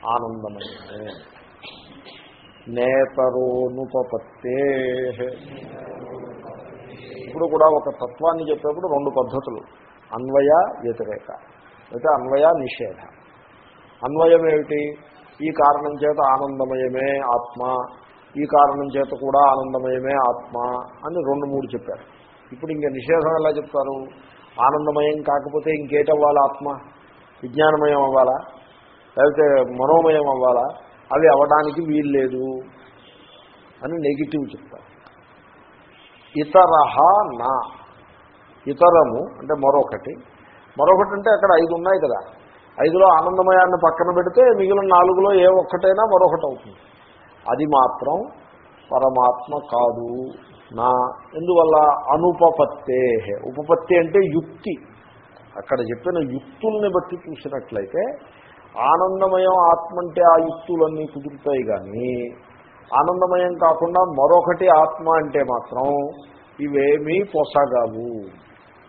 ఆనందమయమే. నేతరోనుపత్తే ఇప్పుడు కూడా ఒక తత్వాన్ని చెప్పేప్పుడు రెండు పద్ధతులు. అన్వయ వ్యతిరేక. అయితే అన్వయ నిషేధ. అన్వయం ఏమిటి? ఈ కారణం చేత ఆనందమయమే ఆత్మ. ఈ కారణం చేత కూడా ఆనందమయమే ఆత్మ అని రెండు మూడు చెప్పారు. ఇప్పుడు ఇంకా నిషేధం ఎలా చెప్తారు? ఆనందమయం కాకపోతే ఇంకేటవ్వాలి ఆత్మ? విజ్ఞానమయం అవ్వాలా? లేకపోతే మనోమయం అవ్వాలా? అవి అవ్వడానికి వీలు లేదు అని నెగిటివ్ చెప్తారు. ఇతరహ నా. ఇతరము అంటే మరొకటి. మరొకటి అంటే అక్కడ ఐదు ఉన్నాయి కదా. ఐదులో ఆనందమయాన్ని పక్కన పెడితే మిగిలిన నాలుగులో ఏ ఒక్కటైనా మరొకటి అవుతుంది. అది మాత్రం పరమాత్మ కాదు. నా. ఎందువల్ల? అనుపపత్తే ఉపపత్తి అంటే యుక్తి. అక్కడ చెప్పిన యుక్తుల్ని బట్టి చూసినట్లయితే ఆనందమయం ఆత్మ అంటే ఆ యుక్తులన్నీ కుదురుతాయి కానీ ఆనందమయం కాకుండా మరొకటి ఆత్మ అంటే మాత్రం ఇవేమీ పోసాగావు.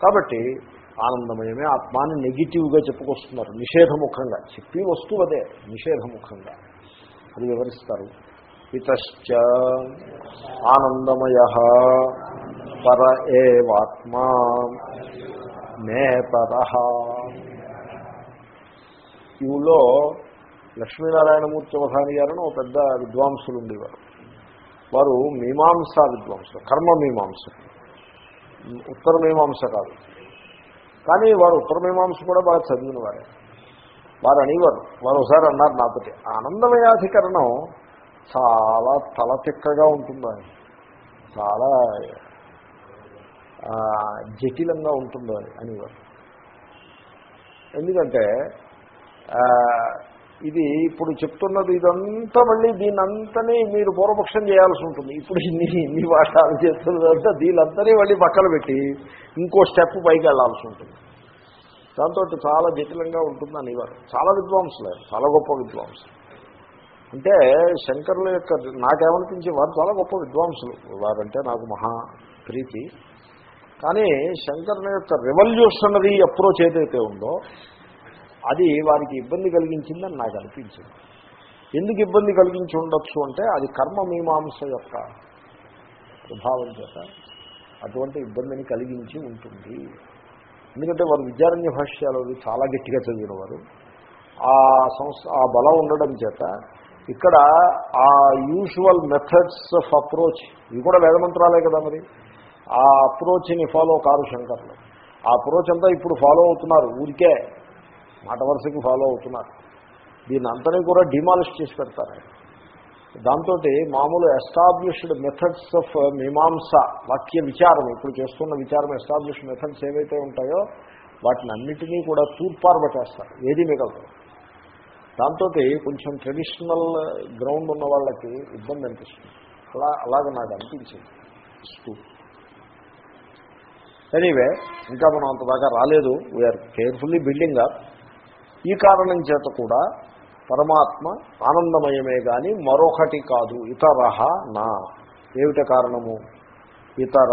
కాబట్టి ఆనందమయమే ఆత్మాని నెగిటివ్గా చెప్పుకొస్తున్నారు నిషేధముఖంగా. చెప్పి వస్తువు అదే నిషేధముఖంగా. అది వివరిస్తారు. ఇతశ్చ ఆనందమయ పర ఏవాత్మా నేతర క్యూలో లక్ష్మీనారాయణమూర్తి అవధాని గారని ఒక పెద్ద విద్వాంసులు ఉండేవారు వారు మీమాంస విద్వాంసులు కర్మ మీమాంస ఉత్తర మీమాంస కాదు. కానీ వారు ఉత్తర మీమాంస కూడా బాగా చదివిన వారే వారు అనేవారు వారు ఒకసారి అన్నారు నాతోటి ఆనందమయాధికరణం చాలా తలతిక్కగా ఉంటుంది చాలా జటిలంగా ఉంటుంది అనేవారు ఎందుకంటే ఇది ఇప్పుడు చెప్తున్నది ఇదంతా మళ్ళీ దీనంతని మీరు పూర్వపక్షం చేయాల్సి ఉంటుంది. ఇప్పుడు ఇన్ని ఇన్ని వాటాలు చేస్తున్నదంతా దీనంతనే మళ్ళీ పక్కన పెట్టి ఇంకో స్టెప్ పైకి వెళ్ళాల్సి ఉంటుంది. దాంతో చాలా జటిలంగా ఉంటుంది ఇవ్వరు చాలా విద్వాంసులే చాలా గొప్ప విద్వాంసులు. అంటే శంకరుల యొక్క నాకేమనిపించి వారు చాలా గొప్ప విద్వాంసులు. వారంటే నాకు మహా ప్రీతి. కానీ శంకరుల యొక్క రెవల్యూషనరీ అప్రోచ్ ఏదైతే ఉందో అది వారికి ఇబ్బంది కలిగించిందని నాకు అనిపించింది. ఎందుకు ఇబ్బంది కలిగించి ఉండొచ్చు అంటే అది కర్మ మీమాంస యొక్క ప్రభావం చేత అటువంటి ఇబ్బందిని కలిగించి ఉంటుంది. ఎందుకంటే వారు విద్యారణ్య భాష్యాలు చాలా గట్టిగా చదివిన వారు ఆ సంస్థ ఆ బలం ఉండడం చేత ఇక్కడ ఆ యూజువల్ మెథడ్స్ ఆఫ్ అప్రోచ్ ఇవి కూడా వేదమంత్రాలే కదా మరి. ఆ అప్రోచ్ని ఫాలో కారు శంకర్లు. ఆ అప్రోచ్ అంతా ఇప్పుడు ఫాలో అవుతున్నారు. ఊరికే మాట వరుసకి ఫాలో అవుతున్నారు. దీన్ని అంతని కూడా డిమాలిష్ చేసి పెడతారు. దాంతో మామూలు ఎస్టాబ్లిష్డ్ మెథడ్స్ ఆఫ్ మీమాంస వాక్య విచారం ఇప్పుడు చేస్తున్న విచారం ఎస్టాబ్లిష్డ్ మెథడ్స్ ఏవైతే ఉంటాయో వాటిని అన్నిటినీ కూడా తూర్పారబట్టేస్తారు. ఏది మిగలదు. దాంతో కొంచెం ట్రెడిషనల్ గ్రౌండ్ ఉన్న వాళ్ళకి ఇబ్బంది అనిపిస్తుంది. అలా అలాగ నాకు అనిపించింది. స్కూల్ ఎనీవే ఇంకా మనం అంతదాకా రాలేదు. వీఆర్ కేర్ఫుల్లీ బిల్డింగ్ అప్ ఈ కారణం చేత కూడా పరమాత్మ ఆనందమయమే కానీ మరొకటి కాదు. ఇతరహ నా. ఏమిట కారణము? ఇతర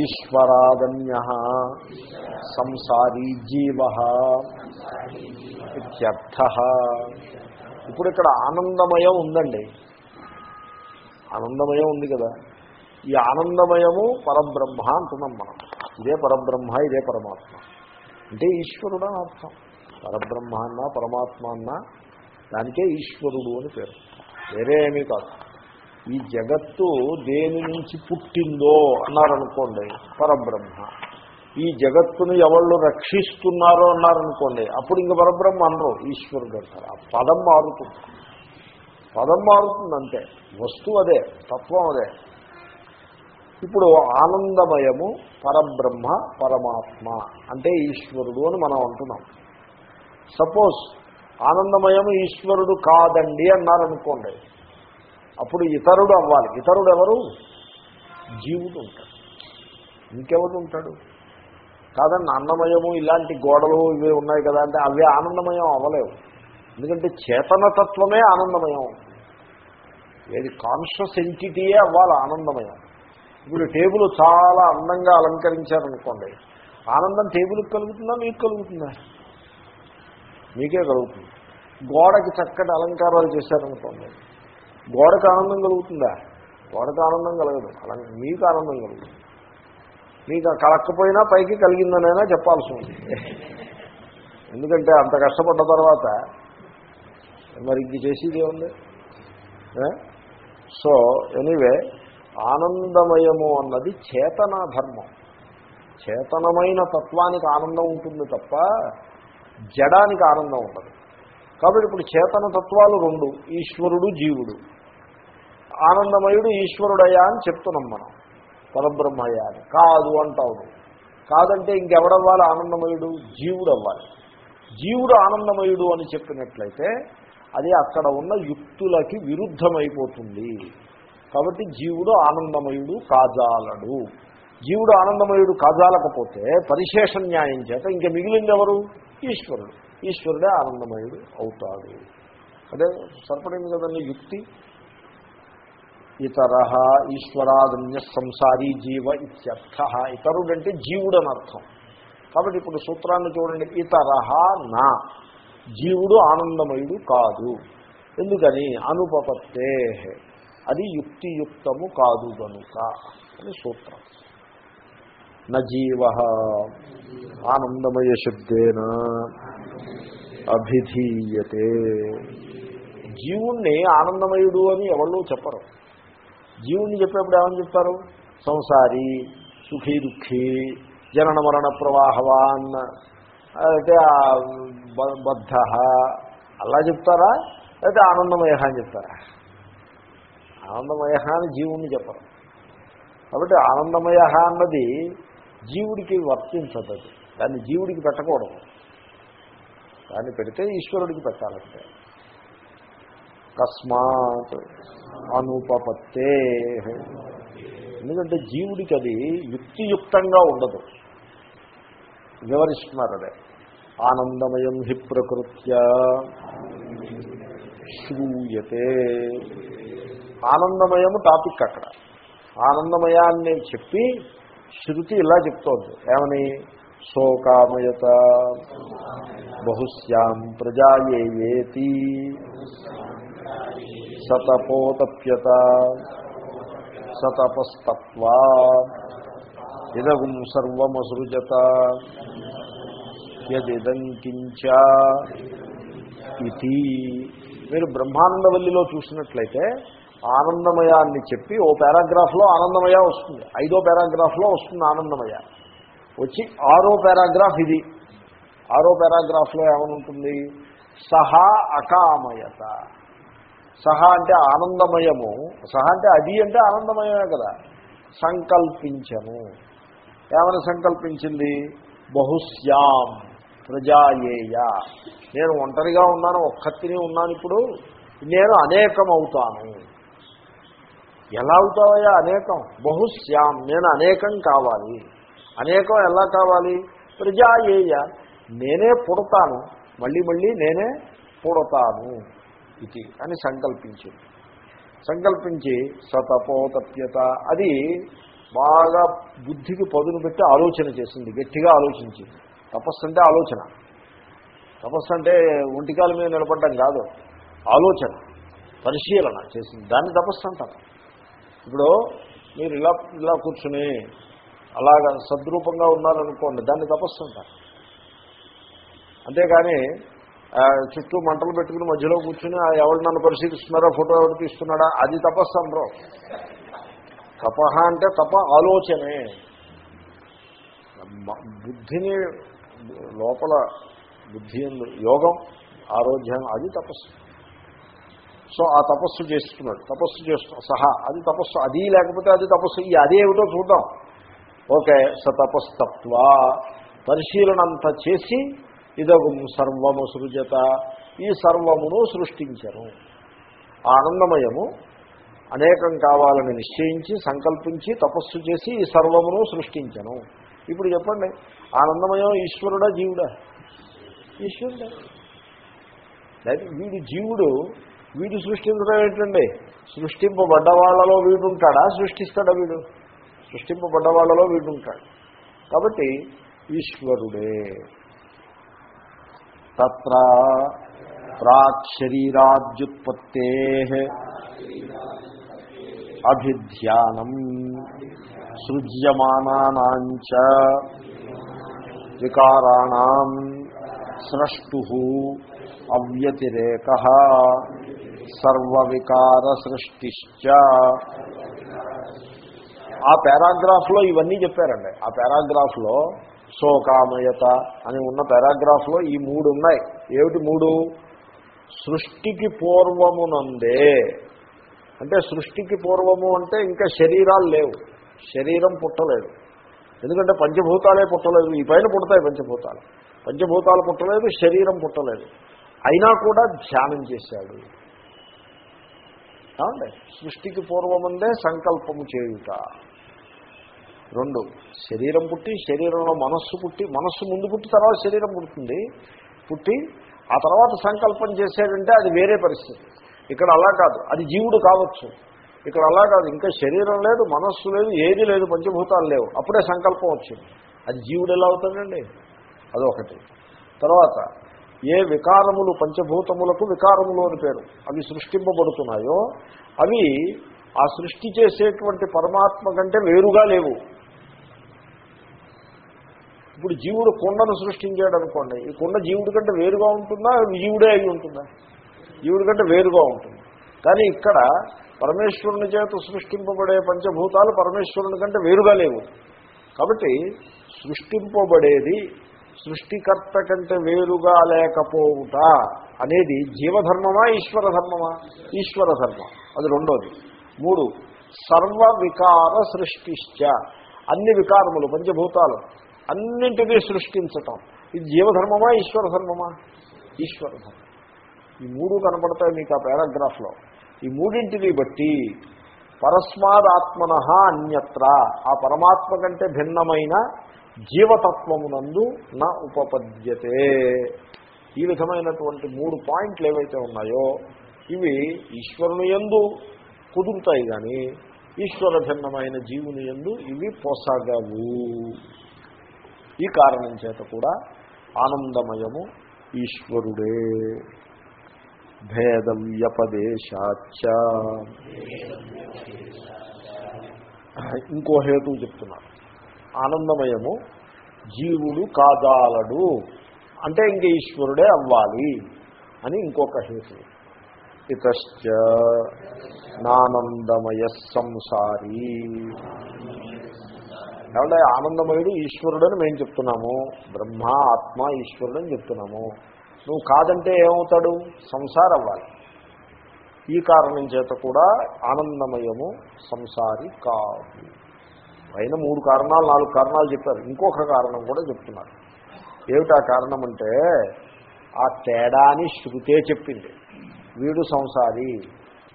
ఈశ్వరాదన్య సంసారీ జీవ ఇత్యర్థ. ఇప్పుడు ఇక్కడ ఆనందమయం ఉందండి. ఆనందమయం ఉంది కదా. ఈ ఆనందమయము పరబ్రహ్మ అంటున్నాం మనం. ఇదే పరబ్రహ్మ ఇదే పరమాత్మ. అంటే ఈశ్వరుడు అని అర్థం. పరబ్రహ్మ అన్న పరమాత్మ అన్న దానికే ఈశ్వరుడు అని పేరు. వేరే ఏమీ కాదు. ఈ జగత్తు దేని నుంచి పుట్టిందో అన్నారనుకోండి పరబ్రహ్మ. ఈ జగత్తును ఎవళ్ళు రక్షిస్తున్నారో అన్నారనుకోండి అప్పుడు ఇంక పరబ్రహ్మ అనరు ఈశ్వరుడు అంటారు. ఆ పదం మారుతుంది. పదం మారుతుంది అంతే వస్తువు అదే తత్వం అదే. ఇప్పుడు ఆనందమయము పరబ్రహ్మ పరమాత్మ అంటే ఈశ్వరుడు అని మనం అంటున్నాం. సపోజ్ ఆనందమయము ఈశ్వరుడు కాదండి అన్నారనుకోండి అప్పుడు ఇతరుడు అవ్వాలి. ఇతరుడు ఎవరు జీవుడు ఉంటాడు. ఇంకెవరు ఉంటాడు? కాదండి అన్నమయము ఇలాంటి గోడలు ఇవి ఉన్నాయి కదా అంటే అవి ఆనందమయం అవ్వలేవు. ఎందుకంటే చేతనతత్వమే ఆనందమయం. ఏది కాన్షియస్ ఎంటిటీయే అవ్వాలి ఆనందమయం. ఇప్పుడు టేబుల్ చాలా అందంగా అలంకరించారనుకోండి ఆనందం టేబుల్కి కలుగుతుందా? మీకు కలుగుతుందా? మీకే కలుగుతుంది. గోడకి చక్కటి అలంకారాలు చేశారనుకోండి. గోడకు ఆనందం కలుగుతుందా? గోడకు ఆనందం కలగదు. అలా మీకు ఆనందం కలుగుతుంది. మీకు కలక్కపోయినా పైకి కలిగిందనైనా చెప్పాల్సి ఉంది ఎందుకంటే అంత కష్టపడ్డ తర్వాత మరి ఇది చేసేది ఏముంది? సో ఎనీవే ఆనందమయము అన్నది చేతనా ధర్మం. చేతనమైన తత్వానికి ఆనందం ఉంటుంది తప్ప జడానికి ఆనందం ఉండదు. కాబట్టి ఇప్పుడు చేతన తత్వాలు రెండు ఈశ్వరుడు జీవుడు. ఆనందమయుడు ఈశ్వరుడయ్యా అని చెప్తున్నాం మనం. పరబ్రహ్మయ్యా అని. కాదు అంటావు కాదంటే ఇంకెవడవ్వాలి? ఆనందమయుడు జీవుడు అవ్వాలి జీవుడు ఆనందమయుడు అని చెప్పినట్లయితే అది అక్కడ ఉన్న యుక్తులకి విరుద్ధమైపోతుంది. కాబట్టి జీవుడు ఆనందమయుడు కాజాలడు. జీవుడు ఆనందమయుడు కాజాలకపోతే పరిశేష న్యాయం చేత. ఇంక మిగిలింది ఎవరు ఈశ్వరుడు. ఈశ్వరుడే ఆనందమయుడు అవుతాడు. అదే సరిపడింది కదండి యుక్తి? ఇతర ఈశ్వరాదన్య సంసారీ జీవ ఇత్యర్థ. ఇతరుడంటే జీవుడు అని అర్థం కాబట్టి ఇప్పుడు సూత్రాన్ని చూడండి. ఇతర నా. జీవుడు ఆనందమయుడు కాదు. ఎందుకని? అనుపపత్తే అది యుక్తియుక్తము కాదు గనుక అని సూత్రం. నజీవ ఆనందమయ శబ్దేన అభిధీయతే. జీవుణ్ణి ఆనందమయుడు అని ఎవళ్ళు చెప్పరు. జీవుణ్ణి చెప్పేప్పుడు ఏమని చెప్తారు? సంసారి సుఖీ దుఃఖీ జనన మరణ ప్రవాహవాన్ అయితే బద్ధ అలా చెప్తారా? అయితే ఆనందమయ అని చెప్తారా? ఆనందమయ అని జీవుణ్ణి చెప్పరు. కాబట్టి ఆనందమయ అన్నది జీవుడికి వర్తించదు. దాన్ని జీవుడికి పెట్టకూడదు. దాన్ని పెడితే ఈశ్వరుడికి పెట్టాలంటే. కస్మాత్ అనుపపత్తే. ఎందుకంటే జీవుడికి అది యుక్తియుక్తంగా ఉండదు. వివరిస్తున్నారు అదే. ఆనందమయం హి ప్రకృత్య శ్రూయతే. ఆనందమయము టాపిక్ అక్కడ. ఆనందమయాన్ని చెప్పి శృతి ఇలా చెప్తోంది. ఏమని? శోకామయత బహుశ్యాం ప్రజాయేతి సతపోతప్యత. సతపస్తత్వా. ఇదగుం సర్వమసృజత. యదిదం కించ. ఇది మీరు బ్రహ్మానందవల్లిలో చూసినట్లయితే ఆనందమయాన్ని చెప్పి ఓ పారాగ్రాఫ్లో ఆనందమయ వస్తుంది. ఐదో పారాగ్రాఫ్లో వస్తుంది ఆనందమయ. వచ్చి ఆరో పారాగ్రాఫ్ ఇది. ఆరో పారాగ్రాఫ్లో ఏమనుంటుంది? సహా అకామయత. సహా అంటే ఆనందమయము. సహా అంటే అది అంటే ఆనందమయమే కదా. సంకల్పించను. ఏమని సంకల్పించింది? బహుశ్యాం ప్రజాయేయ. నేను ఒంటరిగా ఉన్నాను ఒక్కతిని ఉన్నాను ఇప్పుడు. నేను అనేకం అవుతాను ఎలా అవుతావయ్యా? అనేకం. బహుశ్యాం. నేను అనేకం కావాలి. అనేకం ఎలా కావాలి? ప్రజాయేయ నేనే పుడతాను. మళ్ళీ మళ్ళీ నేనే పుడతాను ఇది అని సంకల్పించింది సంకల్పించి సతపోతప్యత. అది బాగా బుద్ధికి పదును పెట్టి ఆలోచన చేసింది. గట్టిగా ఆలోచించింది తపస్సు అంటే ఆలోచన. తపస్సు అంటే ఒంటికాల మీద నిలబడడం కాదు. ఆలోచన. పరిశీలన చేసింది. దాన్ని తపస్సు అంటారు. ఇప్పుడు మీరు ఇలా ఇలా కూర్చుని అలాగ సద్రూపంగా ఉన్నారనుకోండి దాన్ని తపస్సు అంటారు అంతేగాని ఆ, చుట్టూ మంటలు పెట్టుకుని మధ్యలో కూర్చుని ఆ ఎవరు నన్ను పరిశీలిస్తున్నారో ఫోటో ఎవరు తీస్తున్నాడా? అది తపస్సు అనరు తపహ అంటే తప ఆలోచనే. బుద్ధిని లోపల బుద్ధి యోగం ఆరోగ్యం అది తపస్సు. సో ఆ తపస్సు చేస్తున్నాడు. తపస్సు చేస్తు సహా. అది తపస్సు అది లేకపోతే అది తపస్సు ఈ అది ఏమిటో చూద్దాం. ఓకే స తపస్తత్వ. పరిశీలనంత చేసి ఇదొక సర్వము సృజత. ఈ సర్వమును సృష్టించను. ఆనందమయము అనేకం కావాలని నిశ్చయించి సంకల్పించి తపస్సు చేసి ఈ సర్వమును సృష్టించను. ఇప్పుడు చెప్పండి ఆనందమయం ఈశ్వరుడా జీవుడా? ఈశ్వరుడా. వీడు జీవుడు వీడు సృష్టించడం ఏంటండి? సృష్టింపబడ్డ వాళ్ళలో వీడు ఉంటాడా సృష్టిస్తాడా వీడు? సృష్టింపబడ్డ వాళ్ళలో వీడు ఉంటాడు కాబట్టి ఈశ్వరుడే. తత్ర ప్రాక్ శరీరాద్యుత్పత్తే అభిధ్యానం సృజ్యమానాంచ వికారాణం స్రష్టు అవ్యతిరేక సర్వవికార సృష్టిశ్చ ఆ పారాగ్రాఫ్లో ఇవన్నీ చెప్పారండి. ఆ పారాగ్రాఫ్లో శోకామయత అని ఉన్న పారాగ్రాఫ్లో ఈ మూడు ఉన్నాయి. ఏమిటి మూడు? సృష్టికి పూర్వమునందే అంటే సృష్టికి పూర్వము అంటే ఇంకా శరీరాలు లేవు. శరీరం పుట్టలేదు. ఎందుకంటే పంచభూతాలే పుట్టలేదు. ఈ పైన పుడతాయి పంచభూతాలు. పంచభూతాలు పుట్టలేదు శరీరం పుట్టలేదు. అయినా కూడా ధ్యానం చేశాడు. ఏమండి? సృష్టికి పూర్వముందే సంకల్పము చేయుట. రెండు శరీరం పుట్టి శరీరంలో మనస్సు పుట్టి మనస్సు ముందు పుట్టి తర్వాత శరీరం పుడుతుంది. పుట్టి ఆ తర్వాత సంకల్పం చేసేటంటే అది వేరే పరిస్థితి. ఇక్కడ అలా కాదు అది జీవుడు కావచ్చు. ఇక్కడ అలా కాదు ఇంకా శరీరం లేదు మనస్సు లేదు ఏది లేదు పంచభూతాలు లేవు. అప్పుడే సంకల్పం వచ్చింది. అది జీవుడు ఎలా అవుతాడండి? అదొకటి. తర్వాత ఏ వికారములు పంచభూతములకు వికారములు అని పేరు. అవి సృష్టింపబడుతున్నాయో అవి ఆ సృష్టి చేసేటువంటి పరమాత్మ కంటే వేరుగా లేవు. ఇప్పుడు జీవుడు కుండను సృష్టించాడు అనుకోండి ఈ కుండ జీవుడి కంటే వేరుగా ఉంటుందా? జీవుడే అయి ఉంటుందా? జీవుడి కంటే వేరుగా ఉంటుంది. కానీ ఇక్కడ పరమేశ్వరుని చేత సృష్టింపబడే పంచభూతాలు పరమేశ్వరుని కంటే వేరుగా లేవు. కాబట్టి సృష్టింపబడేది సృష్టికర్త కంటే వేరుగా లేకపోవుట అనేది జీవధర్మమా ఈశ్వర ధర్మమా ఈశ్వర ధర్మం అది రెండోది. మూడు సర్వ వికార సృష్టిశ్చ. అన్ని వికారములు పంచభూతాలు అన్నింటినీ సృష్టించటం. ఇది జీవధర్మమా ఈశ్వర ధర్మమా ఈశ్వర ధర్మం ఈ మూడు కనపడతాయి మీకు ఆ పారాగ్రాఫ్లో. ఈ మూడింటిని బట్టి పరస్మాదాత్మన అన్యత్ర. ఆ పరమాత్మ కంటే భిన్నమైన జీవతత్వమునందు నా ఉపపద్యతే. ఈ విధమైనటువంటి మూడు పాయింట్లు ఏవైతే ఉన్నాయో ఇవి ఈశ్వరుని ఎందు కుదురుతాయి కానీ ఈశ్వర భిన్నమైన జీవుని ఎందు ఇవి పొసగవు. ఈ కారణం చేత కూడా ఆనందమయము ఈశ్వరుడే. భేద వ్యపదేశాచ ఇంకో హేతు చెప్తున్నారు ఆనందమయము. జీవుడు కాదాలడు అంటే ఇంక ఈశ్వరుడే అవ్వాలి అని ఇంకొక హేతు. ఇతశ్చ నానందమయ సంసారీ. ఏమంటే ఆనందమయుడు ఈశ్వరుడని మేము చెప్తున్నాము. బ్రహ్మ ఆత్మ ఈశ్వరుడని చెప్తున్నాము. నువ్వు కాదంటే ఏమవుతాడు? సంసారం అవ్వాలి ఈ కారణం చేత కూడా ఆనందమయము సంసారి కాదు. పైన మూడు కారణాలు నాలుగు కారణాలు చెప్పారు. ఇంకొక కారణం కూడా చెప్తున్నారు. ఏమిటా కారణం అంటే ఆ తేడాని శృతే చెప్పింది. వీడు సంసారి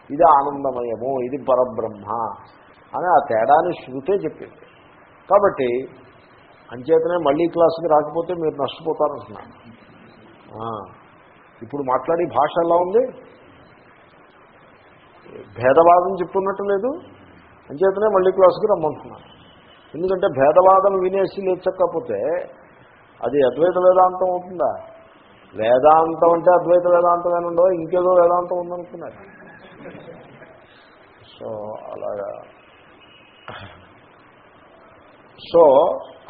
ఇది ఆనందమయము ఇది పరబ్రహ్మ అని ఆ తేడాని శృతే చెప్పింది. కాబట్టి అంచేతనే మళ్ళీ క్లాసుకి రాకపోతే మీరు నష్టపోతారంటున్నాను ఇప్పుడు మాట్లాడే భాష ఎలా ఉంది? భేదవాదం చెప్తున్నట్టు లేదు. అంచేతనే మళ్ళీ క్లాసుకి రమ్మంటున్నాను ఎందుకంటే భేదవాదం వినేసి లేచకపోతే అది అద్వైత వేదాంతం అవుతుందా? వేదాంతం అంటే అద్వైత వేదాంతం అని ఉండవు ఇంకేదో వేదాంతం ఉందనుకున్నారు. సో అలాగా. సో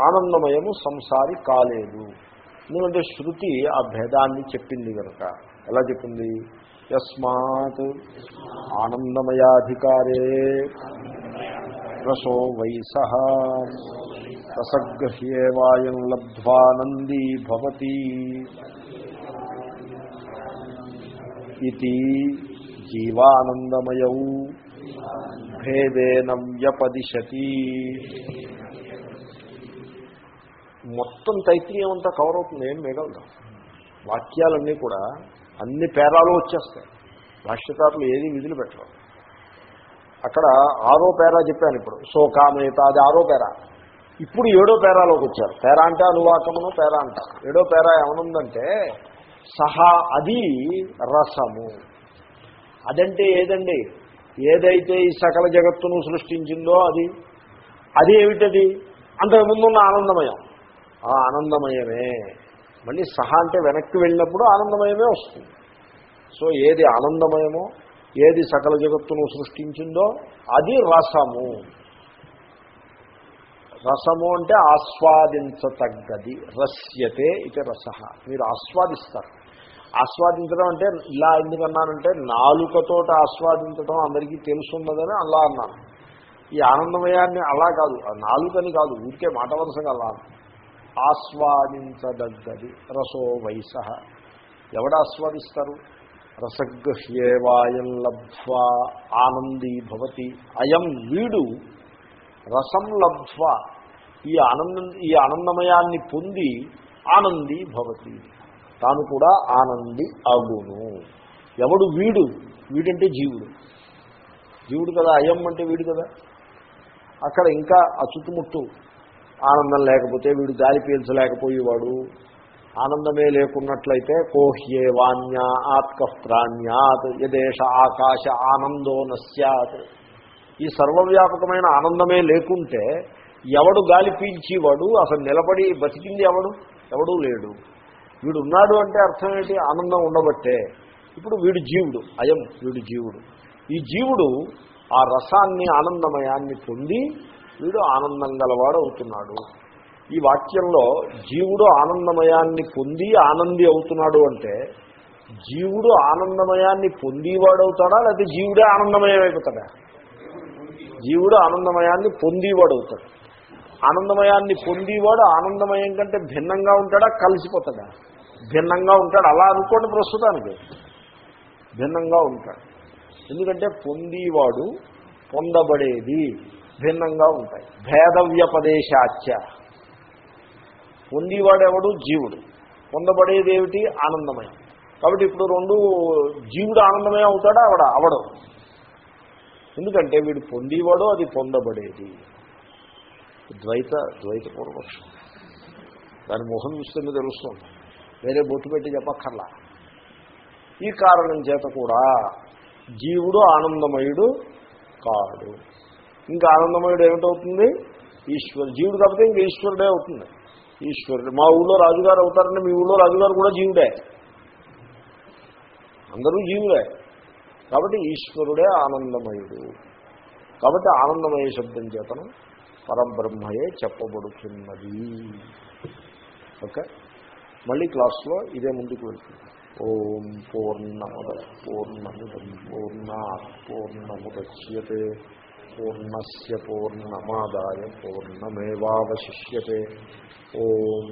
ఆనందమయము సంసారి కాలేదు. ఎందుకంటే శృతి ఆ భేదాన్ని చెప్పింది కనుక ఎలా చెప్పింది? యస్మాత్ ఆనందమయాధికారే. రసో వైస రసగృహ్యేవాయం లబ్ధ్వానందీ భవతి. ఇది జీవానందమయ. భేదేన వ్యపదిశతి. మొత్తం తైత్రీయం అంతా కవర్ అవుతుంది ఏం మిగలదు. వాక్యాలన్నీ కూడా అన్ని పేరాలు వచ్చేస్తాయి. భాష్యకారులు ఏది విధులు పెట్టరు. అక్కడ ఆరో పేరా చెప్పాను ఇప్పుడు. శోకామేత అది ఆరో పేరా. ఇప్పుడు ఏడో పేరాలోకి వచ్చారు. పేరా అంటే అనువాకమును పేరా అంట. ఏడో పేరా ఏమనుందంటే సహా అది రసము. అదంటే ఏదండి? ఏదైతే ఈ సకల జగత్తును సృష్టించిందో అది. అది ఏమిటది? అంతకుముందున్న ఆనందమయం. ఆ ఆనందమయమే. మళ్ళీ సహా అంటే వెనక్కి వెళ్ళినప్పుడు ఆనందమయమే వస్తుంది. సో ఏది ఆనందమయమో ఏది సకల జగత్తును సృష్టించిందో అది రసము. రసము అంటే ఆస్వాదించతగ్గది రస్యతే ఇది రస. మీరు ఆస్వాదిస్తారు. ఆస్వాదించడం అంటే ఇలా ఎందుకన్నానంటే నాలుకతోటి ఆస్వాదించడం అందరికీ తెలుసున్నదని అలా అన్నాను. ఈ ఆనందమయాన్ని అలా కాదు నాలుకని కాదు ఊరికే మాట వరుసగా అలా ఆస్వాదించదగ్గది రసో వయస ఎవడు ఆస్వాదిస్తారు? రసగృహ్యేవాయం లబ్ధ్వా ఆనందీ భవతి అయం వీడు రసం లబ్ధ్వా. ఈ ఆనందం ఈ ఆనందమయాన్ని పొంది ఆనందీ భవతి తాను కూడా ఆనంది అగును. ఎవడు వీడు? వీడంటే జీవుడు. జీవుడు కదా అయం అంటే వీడు కదా. అక్కడ ఇంకా ఆ చుట్టుముట్టు ఆనందం లేకపోతే వీడు గాలి పీల్చలేకపోయేవాడు. ఆనందమే లేకున్నట్లయితే కోహ్యే వాణ్యా ఆత్కస్త్రాణ్యాత్ యదేశ ఆకాశ ఆనందో నస్యాత్ ఈ సర్వవ్యాపకమైన ఆనందమే లేకుంటే ఎవడు గాలి పీల్చేవాడు అసలు నిలబడి బతికింది ఎవడు? ఎవడూ లేడు. వీడు ఉన్నాడు అంటే అర్థం ఏంటి? ఆనందం ఉండబట్టే. ఇప్పుడు వీడు జీవుడు అయం వీడు జీవుడు. ఈ జీవుడు ఆ రసాన్ని ఆనందమయాన్ని పొంది వీడు ఆనందం గలవాడు అవుతున్నాడు ఈ వాక్యంలో జీవుడు ఆనందమయాన్ని పొంది ఆనంది అవుతున్నాడు అంటే జీవుడు ఆనందమయాన్ని పొందేవాడు అవుతాడా లేకపోతే జీవుడే ఆనందమయం అయిపోతాడా జీవుడు ఆనందమయాన్ని పొందేవాడు అవుతాడు ఆనందమయాన్ని పొందేవాడు ఆనందమయం కంటే భిన్నంగా ఉంటాడా? కలిసిపోతాడా? భిన్నంగా ఉంటాడు. అలా అనుకోండి ప్రస్తుతానికి. భిన్నంగా ఉంటాడు. ఎందుకంటే పొందేవాడు పొందబడేది భిన్నంగా ఉంటాయి. భేద వ్యపదేశాచ్య పొందేవాడెవడు? జీవుడు. పొందబడేది ఏమిటి? ఆనందమయం. కాబట్టి ఇప్పుడు రెండు జీవుడు ఆనందమయం అవుతాడా? అవడ అవడం. ఎందుకంటే వీడు పొందేవాడు అది పొందబడేది. ద్వైత ద్వైత పూర్వపక్షం దాని మొహం చూస్తే తెలుస్తుంది. వేరే బొట్టు పెట్టి చెప్పక్కర్లా. ఈ కారణం చేత కూడా జీవుడు ఆనందమయుడు కాడు. ఇంకా ఆనందమయుడు ఏమిటవుతుంది? ఈశ్వరు జీవుడు కాకపోతే ఇంకా ఈశ్వరుడే అవుతుంది. ఈశ్వరుడు మా ఊళ్ళో రాజుగారు అవుతారంటే మీ ఊళ్ళో రాజుగారు కూడా జీవుడే. అందరూ జీవుడే కాబట్టి ఈశ్వరుడే ఆనందమయుడు. కాబట్టి ఆనందమయ శబ్దం చేతను పరబ్రహ్మయే చెప్పబడుతున్నది. ఓకే? మళ్ళీ క్లాస్లో ఇదే ముందుకు వెళ్తుంది. ఓం పూర్ణముద పూర్ణముదం పూర్ణ పూర్ణముద్యతే. పూర్ణస్ పూర్ణమాదాయ పూర్ణమేవాశిష్యే ఓం